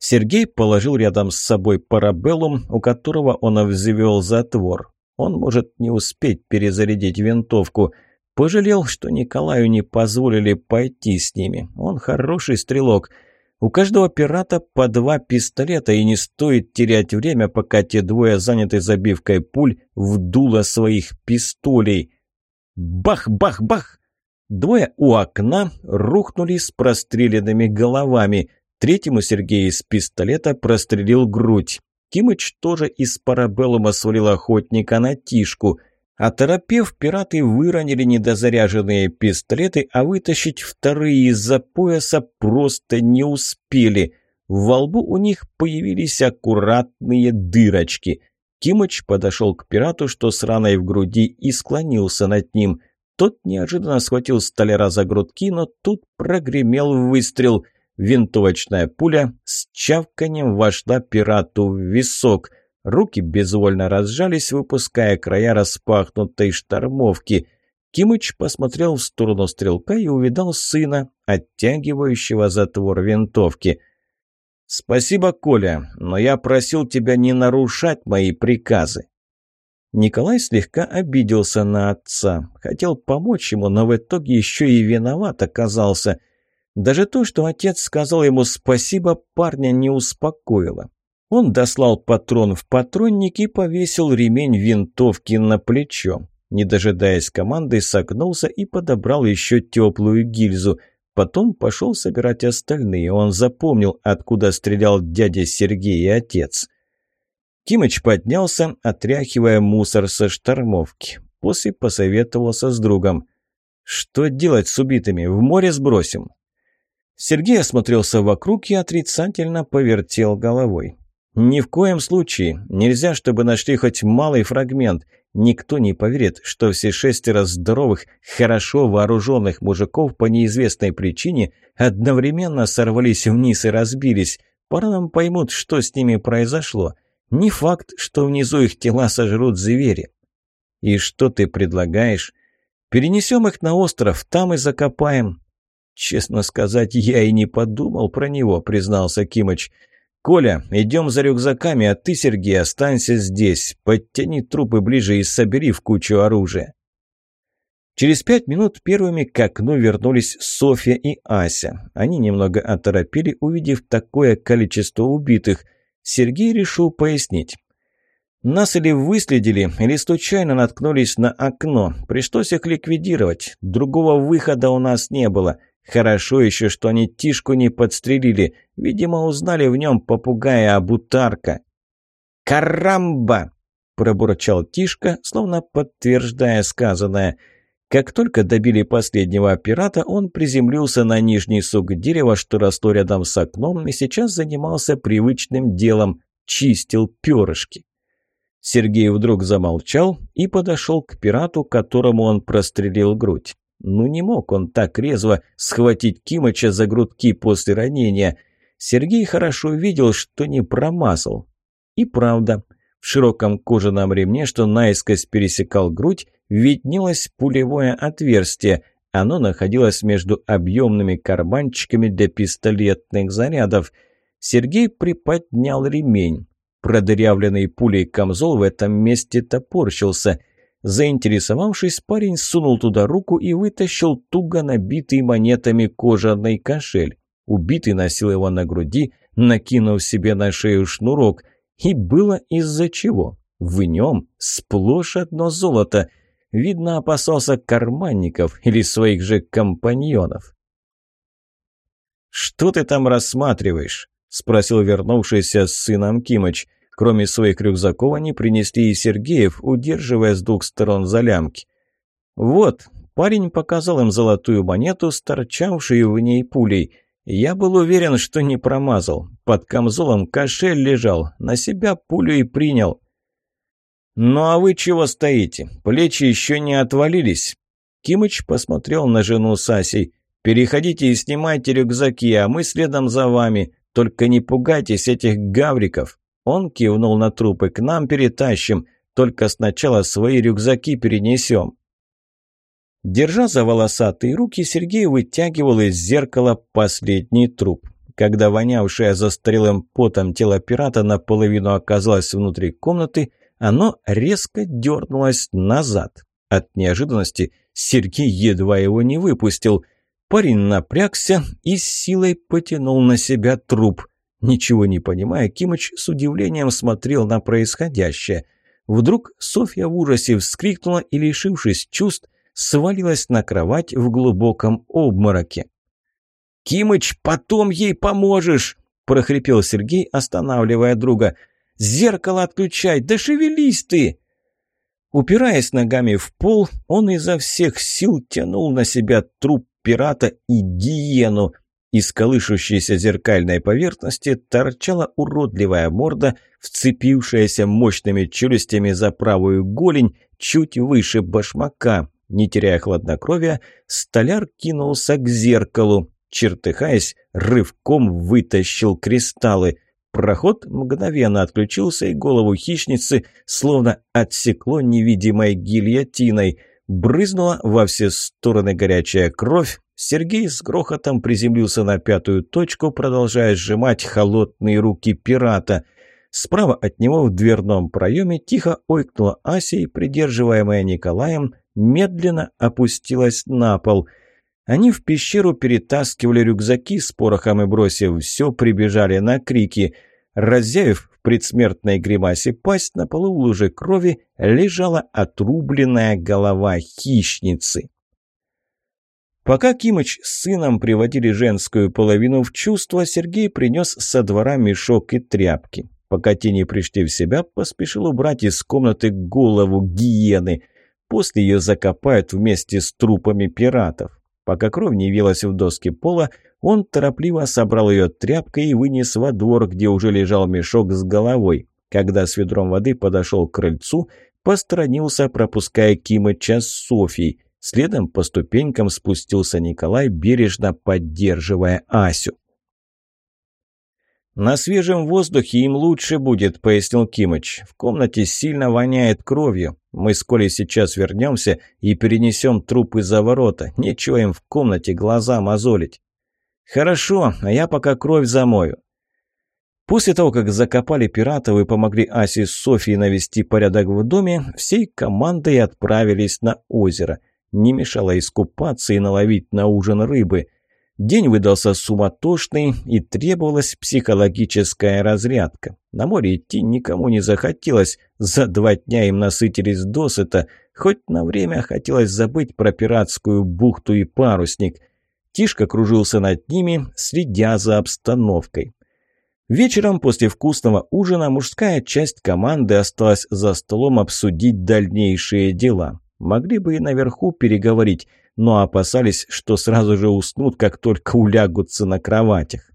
Сергей положил рядом с собой парабеллум, у которого он взвел затвор. Он может не успеть перезарядить винтовку – Пожалел, что Николаю не позволили пойти с ними. Он хороший стрелок. У каждого пирата по два пистолета, и не стоит терять время, пока те двое заняты забивкой пуль в дуло своих пистолей. Бах-бах-бах! Двое у окна рухнули с простреленными головами. Третьему Сергей из пистолета прострелил грудь. Кимыч тоже из парабеллума свалил охотника на тишку – Оторопев, пираты выронили недозаряженные пистолеты, а вытащить вторые из-за пояса просто не успели. Во лбу у них появились аккуратные дырочки. Кимыч подошел к пирату, что с раной в груди, и склонился над ним. Тот неожиданно схватил столяра за грудки, но тут прогремел выстрел. Винтовочная пуля с чавканием вошла пирату в висок – Руки безвольно разжались, выпуская края распахнутой штормовки. Кимыч посмотрел в сторону стрелка и увидал сына, оттягивающего затвор винтовки. «Спасибо, Коля, но я просил тебя не нарушать мои приказы». Николай слегка обиделся на отца. Хотел помочь ему, но в итоге еще и виноват оказался. Даже то, что отец сказал ему спасибо, парня не успокоило. Он дослал патрон в патронник и повесил ремень винтовки на плечо. Не дожидаясь команды, согнулся и подобрал еще теплую гильзу. Потом пошел собирать остальные. Он запомнил, откуда стрелял дядя Сергей и отец. Кимыч поднялся, отряхивая мусор со штормовки. После посоветовался с другом. «Что делать с убитыми? В море сбросим?» Сергей осмотрелся вокруг и отрицательно повертел головой. «Ни в коем случае. Нельзя, чтобы нашли хоть малый фрагмент. Никто не поверит, что все шестеро здоровых, хорошо вооруженных мужиков по неизвестной причине одновременно сорвались вниз и разбились. Пора нам поймут, что с ними произошло. Не факт, что внизу их тела сожрут звери». «И что ты предлагаешь?» «Перенесем их на остров, там и закопаем». «Честно сказать, я и не подумал про него», — признался Кимыч. «Коля, идем за рюкзаками, а ты, Сергей, останься здесь. Подтяни трупы ближе и собери в кучу оружия». Через пять минут первыми к окну вернулись Софья и Ася. Они немного оторопели, увидев такое количество убитых. Сергей решил пояснить. Нас или выследили, или случайно наткнулись на окно. Пришлось их ликвидировать. Другого выхода у нас не было. Хорошо еще, что они Тишку не подстрелили. Видимо, узнали в нем попугая Абутарка. «Карамба!» – пробурчал Тишка, словно подтверждая сказанное. Как только добили последнего пирата, он приземлился на нижний сук дерева, что росло рядом с окном, и сейчас занимался привычным делом – чистил перышки. Сергей вдруг замолчал и подошел к пирату, которому он прострелил грудь. Ну не мог он так резво схватить Кимыча за грудки после ранения. Сергей хорошо видел, что не промазал. И правда, в широком кожаном ремне, что наискось пересекал грудь, виднелось пулевое отверстие. Оно находилось между объемными карманчиками для пистолетных зарядов. Сергей приподнял ремень. Продырявленный пулей камзол в этом месте топорщился. Заинтересовавшись, парень сунул туда руку и вытащил туго набитый монетами кожаный кошель. Убитый носил его на груди, накинув себе на шею шнурок. И было из-за чего. В нем сплошь одно золото. Видно, опасался карманников или своих же компаньонов. «Что ты там рассматриваешь?» – спросил вернувшийся с сыном Кимыч. Кроме своих рюкзаков они принесли и Сергеев, удерживая с двух сторон за лямки. «Вот», – парень показал им золотую монету, сторчавшую в ней пулей. «Я был уверен, что не промазал. Под камзолом кошель лежал, на себя пулю и принял». «Ну а вы чего стоите? Плечи еще не отвалились?» Кимыч посмотрел на жену с Асей. «Переходите и снимайте рюкзаки, а мы следом за вами. Только не пугайтесь этих гавриков. Он кивнул на трупы. К нам перетащим. Только сначала свои рюкзаки перенесем. Держа за волосатые руки, Сергей вытягивал из зеркала последний труп. Когда вонявшее застарелым потом тело пирата наполовину оказалось внутри комнаты, оно резко дернулось назад. От неожиданности Сергей едва его не выпустил. Парень напрягся и силой потянул на себя труп. Ничего не понимая, Кимыч с удивлением смотрел на происходящее. Вдруг Софья в ужасе вскрикнула и, лишившись чувств, свалилась на кровать в глубоком обмороке. «Кимыч, потом ей поможешь!» – прохрипел Сергей, останавливая друга. «Зеркало отключай! Да шевелись ты!» Упираясь ногами в пол, он изо всех сил тянул на себя труп пирата и гиену. Из колышущейся зеркальной поверхности торчала уродливая морда, вцепившаяся мощными челюстями за правую голень чуть выше башмака. Не теряя хладнокровия, столяр кинулся к зеркалу. Чертыхаясь, рывком вытащил кристаллы. Проход мгновенно отключился, и голову хищницы словно отсекло невидимой гильотиной – Брызнула во все стороны горячая кровь. Сергей с грохотом приземлился на пятую точку, продолжая сжимать холодные руки пирата. Справа от него в дверном проеме тихо ойкнула Ася и, придерживаемая Николаем, медленно опустилась на пол. Они в пещеру перетаскивали рюкзаки с порохом и, бросив все, прибежали на крики. Разъявив предсмертной гримасе пасть на полу в луже крови лежала отрубленная голова хищницы. Пока Кимыч с сыном приводили женскую половину в чувство, Сергей принес со двора мешок и тряпки. Пока те не пришли в себя, поспешил убрать из комнаты голову гиены. После ее закопают вместе с трупами пиратов. Пока кровь не вилась в доски пола, он торопливо собрал ее тряпкой и вынес во двор, где уже лежал мешок с головой. Когда с ведром воды подошел к крыльцу, посторонился, пропуская Кимыча с Софьей. Следом по ступенькам спустился Николай, бережно поддерживая Асю. «На свежем воздухе им лучше будет», — пояснил Кимыч. «В комнате сильно воняет кровью. Мы с Колей сейчас вернемся и перенесем трупы за ворота. Нечего им в комнате глаза мозолить». «Хорошо, а я пока кровь замою». После того, как закопали пиратов и помогли Асе с Софией навести порядок в доме, всей командой отправились на озеро. Не мешало искупаться и наловить на ужин рыбы. День выдался суматошный и требовалась психологическая разрядка. На море идти никому не захотелось, за два дня им насытились досыта, хоть на время хотелось забыть про пиратскую бухту и парусник. Тишка кружился над ними, следя за обстановкой. Вечером после вкусного ужина мужская часть команды осталась за столом обсудить дальнейшие дела. Могли бы и наверху переговорить, но опасались, что сразу же уснут, как только улягутся на кроватях.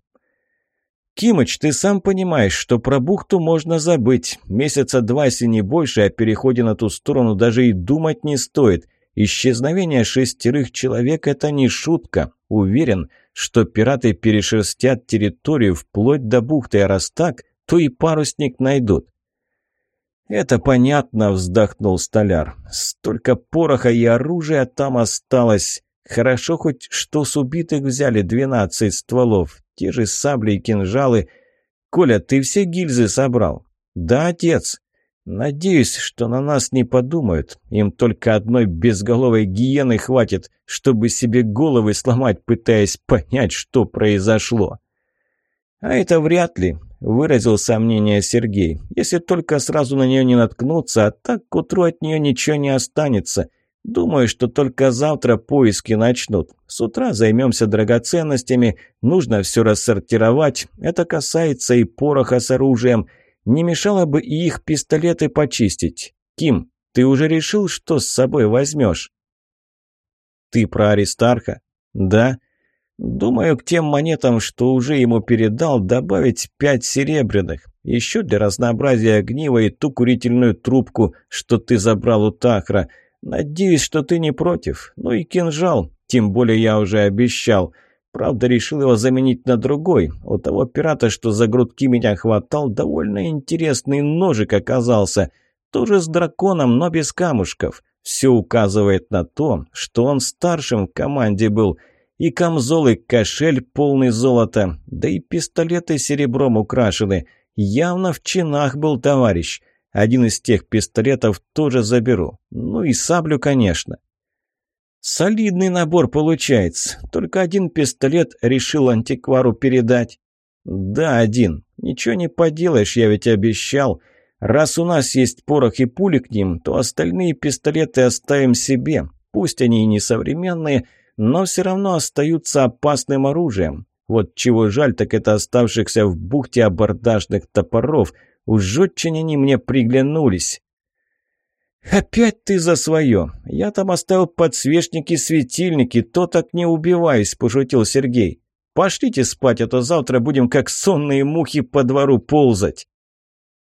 «Кимыч, ты сам понимаешь, что про бухту можно забыть. Месяца два, если не больше, о переходе на ту сторону даже и думать не стоит. Исчезновение шестерых человек – это не шутка. Уверен, что пираты перешерстят территорию вплоть до бухты, а раз так, то и парусник найдут. «Это понятно», — вздохнул столяр. «Столько пороха и оружия там осталось. Хорошо хоть, что с убитых взяли двенадцать стволов. Те же сабли и кинжалы. Коля, ты все гильзы собрал?» «Да, отец. Надеюсь, что на нас не подумают. Им только одной безголовой гиены хватит, чтобы себе головы сломать, пытаясь понять, что произошло. А это вряд ли, выразил сомнение Сергей. Если только сразу на нее не наткнуться, а так к утру от нее ничего не останется. Думаю, что только завтра поиски начнут. С утра займемся драгоценностями, нужно все рассортировать. Это касается и пороха с оружием – не мешало бы и их пистолеты почистить. Ким, ты уже решил, что с собой возьмешь? Ты про Аристарха? Да. Думаю, к тем монетам, что уже ему передал, добавить пять серебряных. Еще для разнообразия огнива и ту курительную трубку, что ты забрал у Тахра. Надеюсь, что ты не против. Ну и кинжал, тем более я уже обещал. Правда, решил его заменить на другой. У того пирата, что за грудки меня хватал, довольно интересный ножик оказался. Тоже с драконом, но без камушков. Все указывает на то, что он старшим в команде был. И камзол, и кошель полный золота, да и пистолеты серебром украшены. Явно в чинах был товарищ. Один из тех пистолетов тоже заберу. Ну и саблю, конечно. Солидный набор получается. Только один пистолет решил антиквару передать. Да, один. Ничего не поделаешь, я ведь обещал. Раз у нас есть порох и пули к ним, то остальные пистолеты оставим себе. Пусть они и не современные, но все равно остаются опасным оружием. Вот чего жаль, так это оставшихся в бухте абордажных топоров. Уж очень они мне приглянулись. «Опять ты за свое! Я там оставил подсвечники-светильники, то так не убиваюсь», – пошутил Сергей. «Пошлите спать, а то завтра будем как сонные мухи по двору ползать».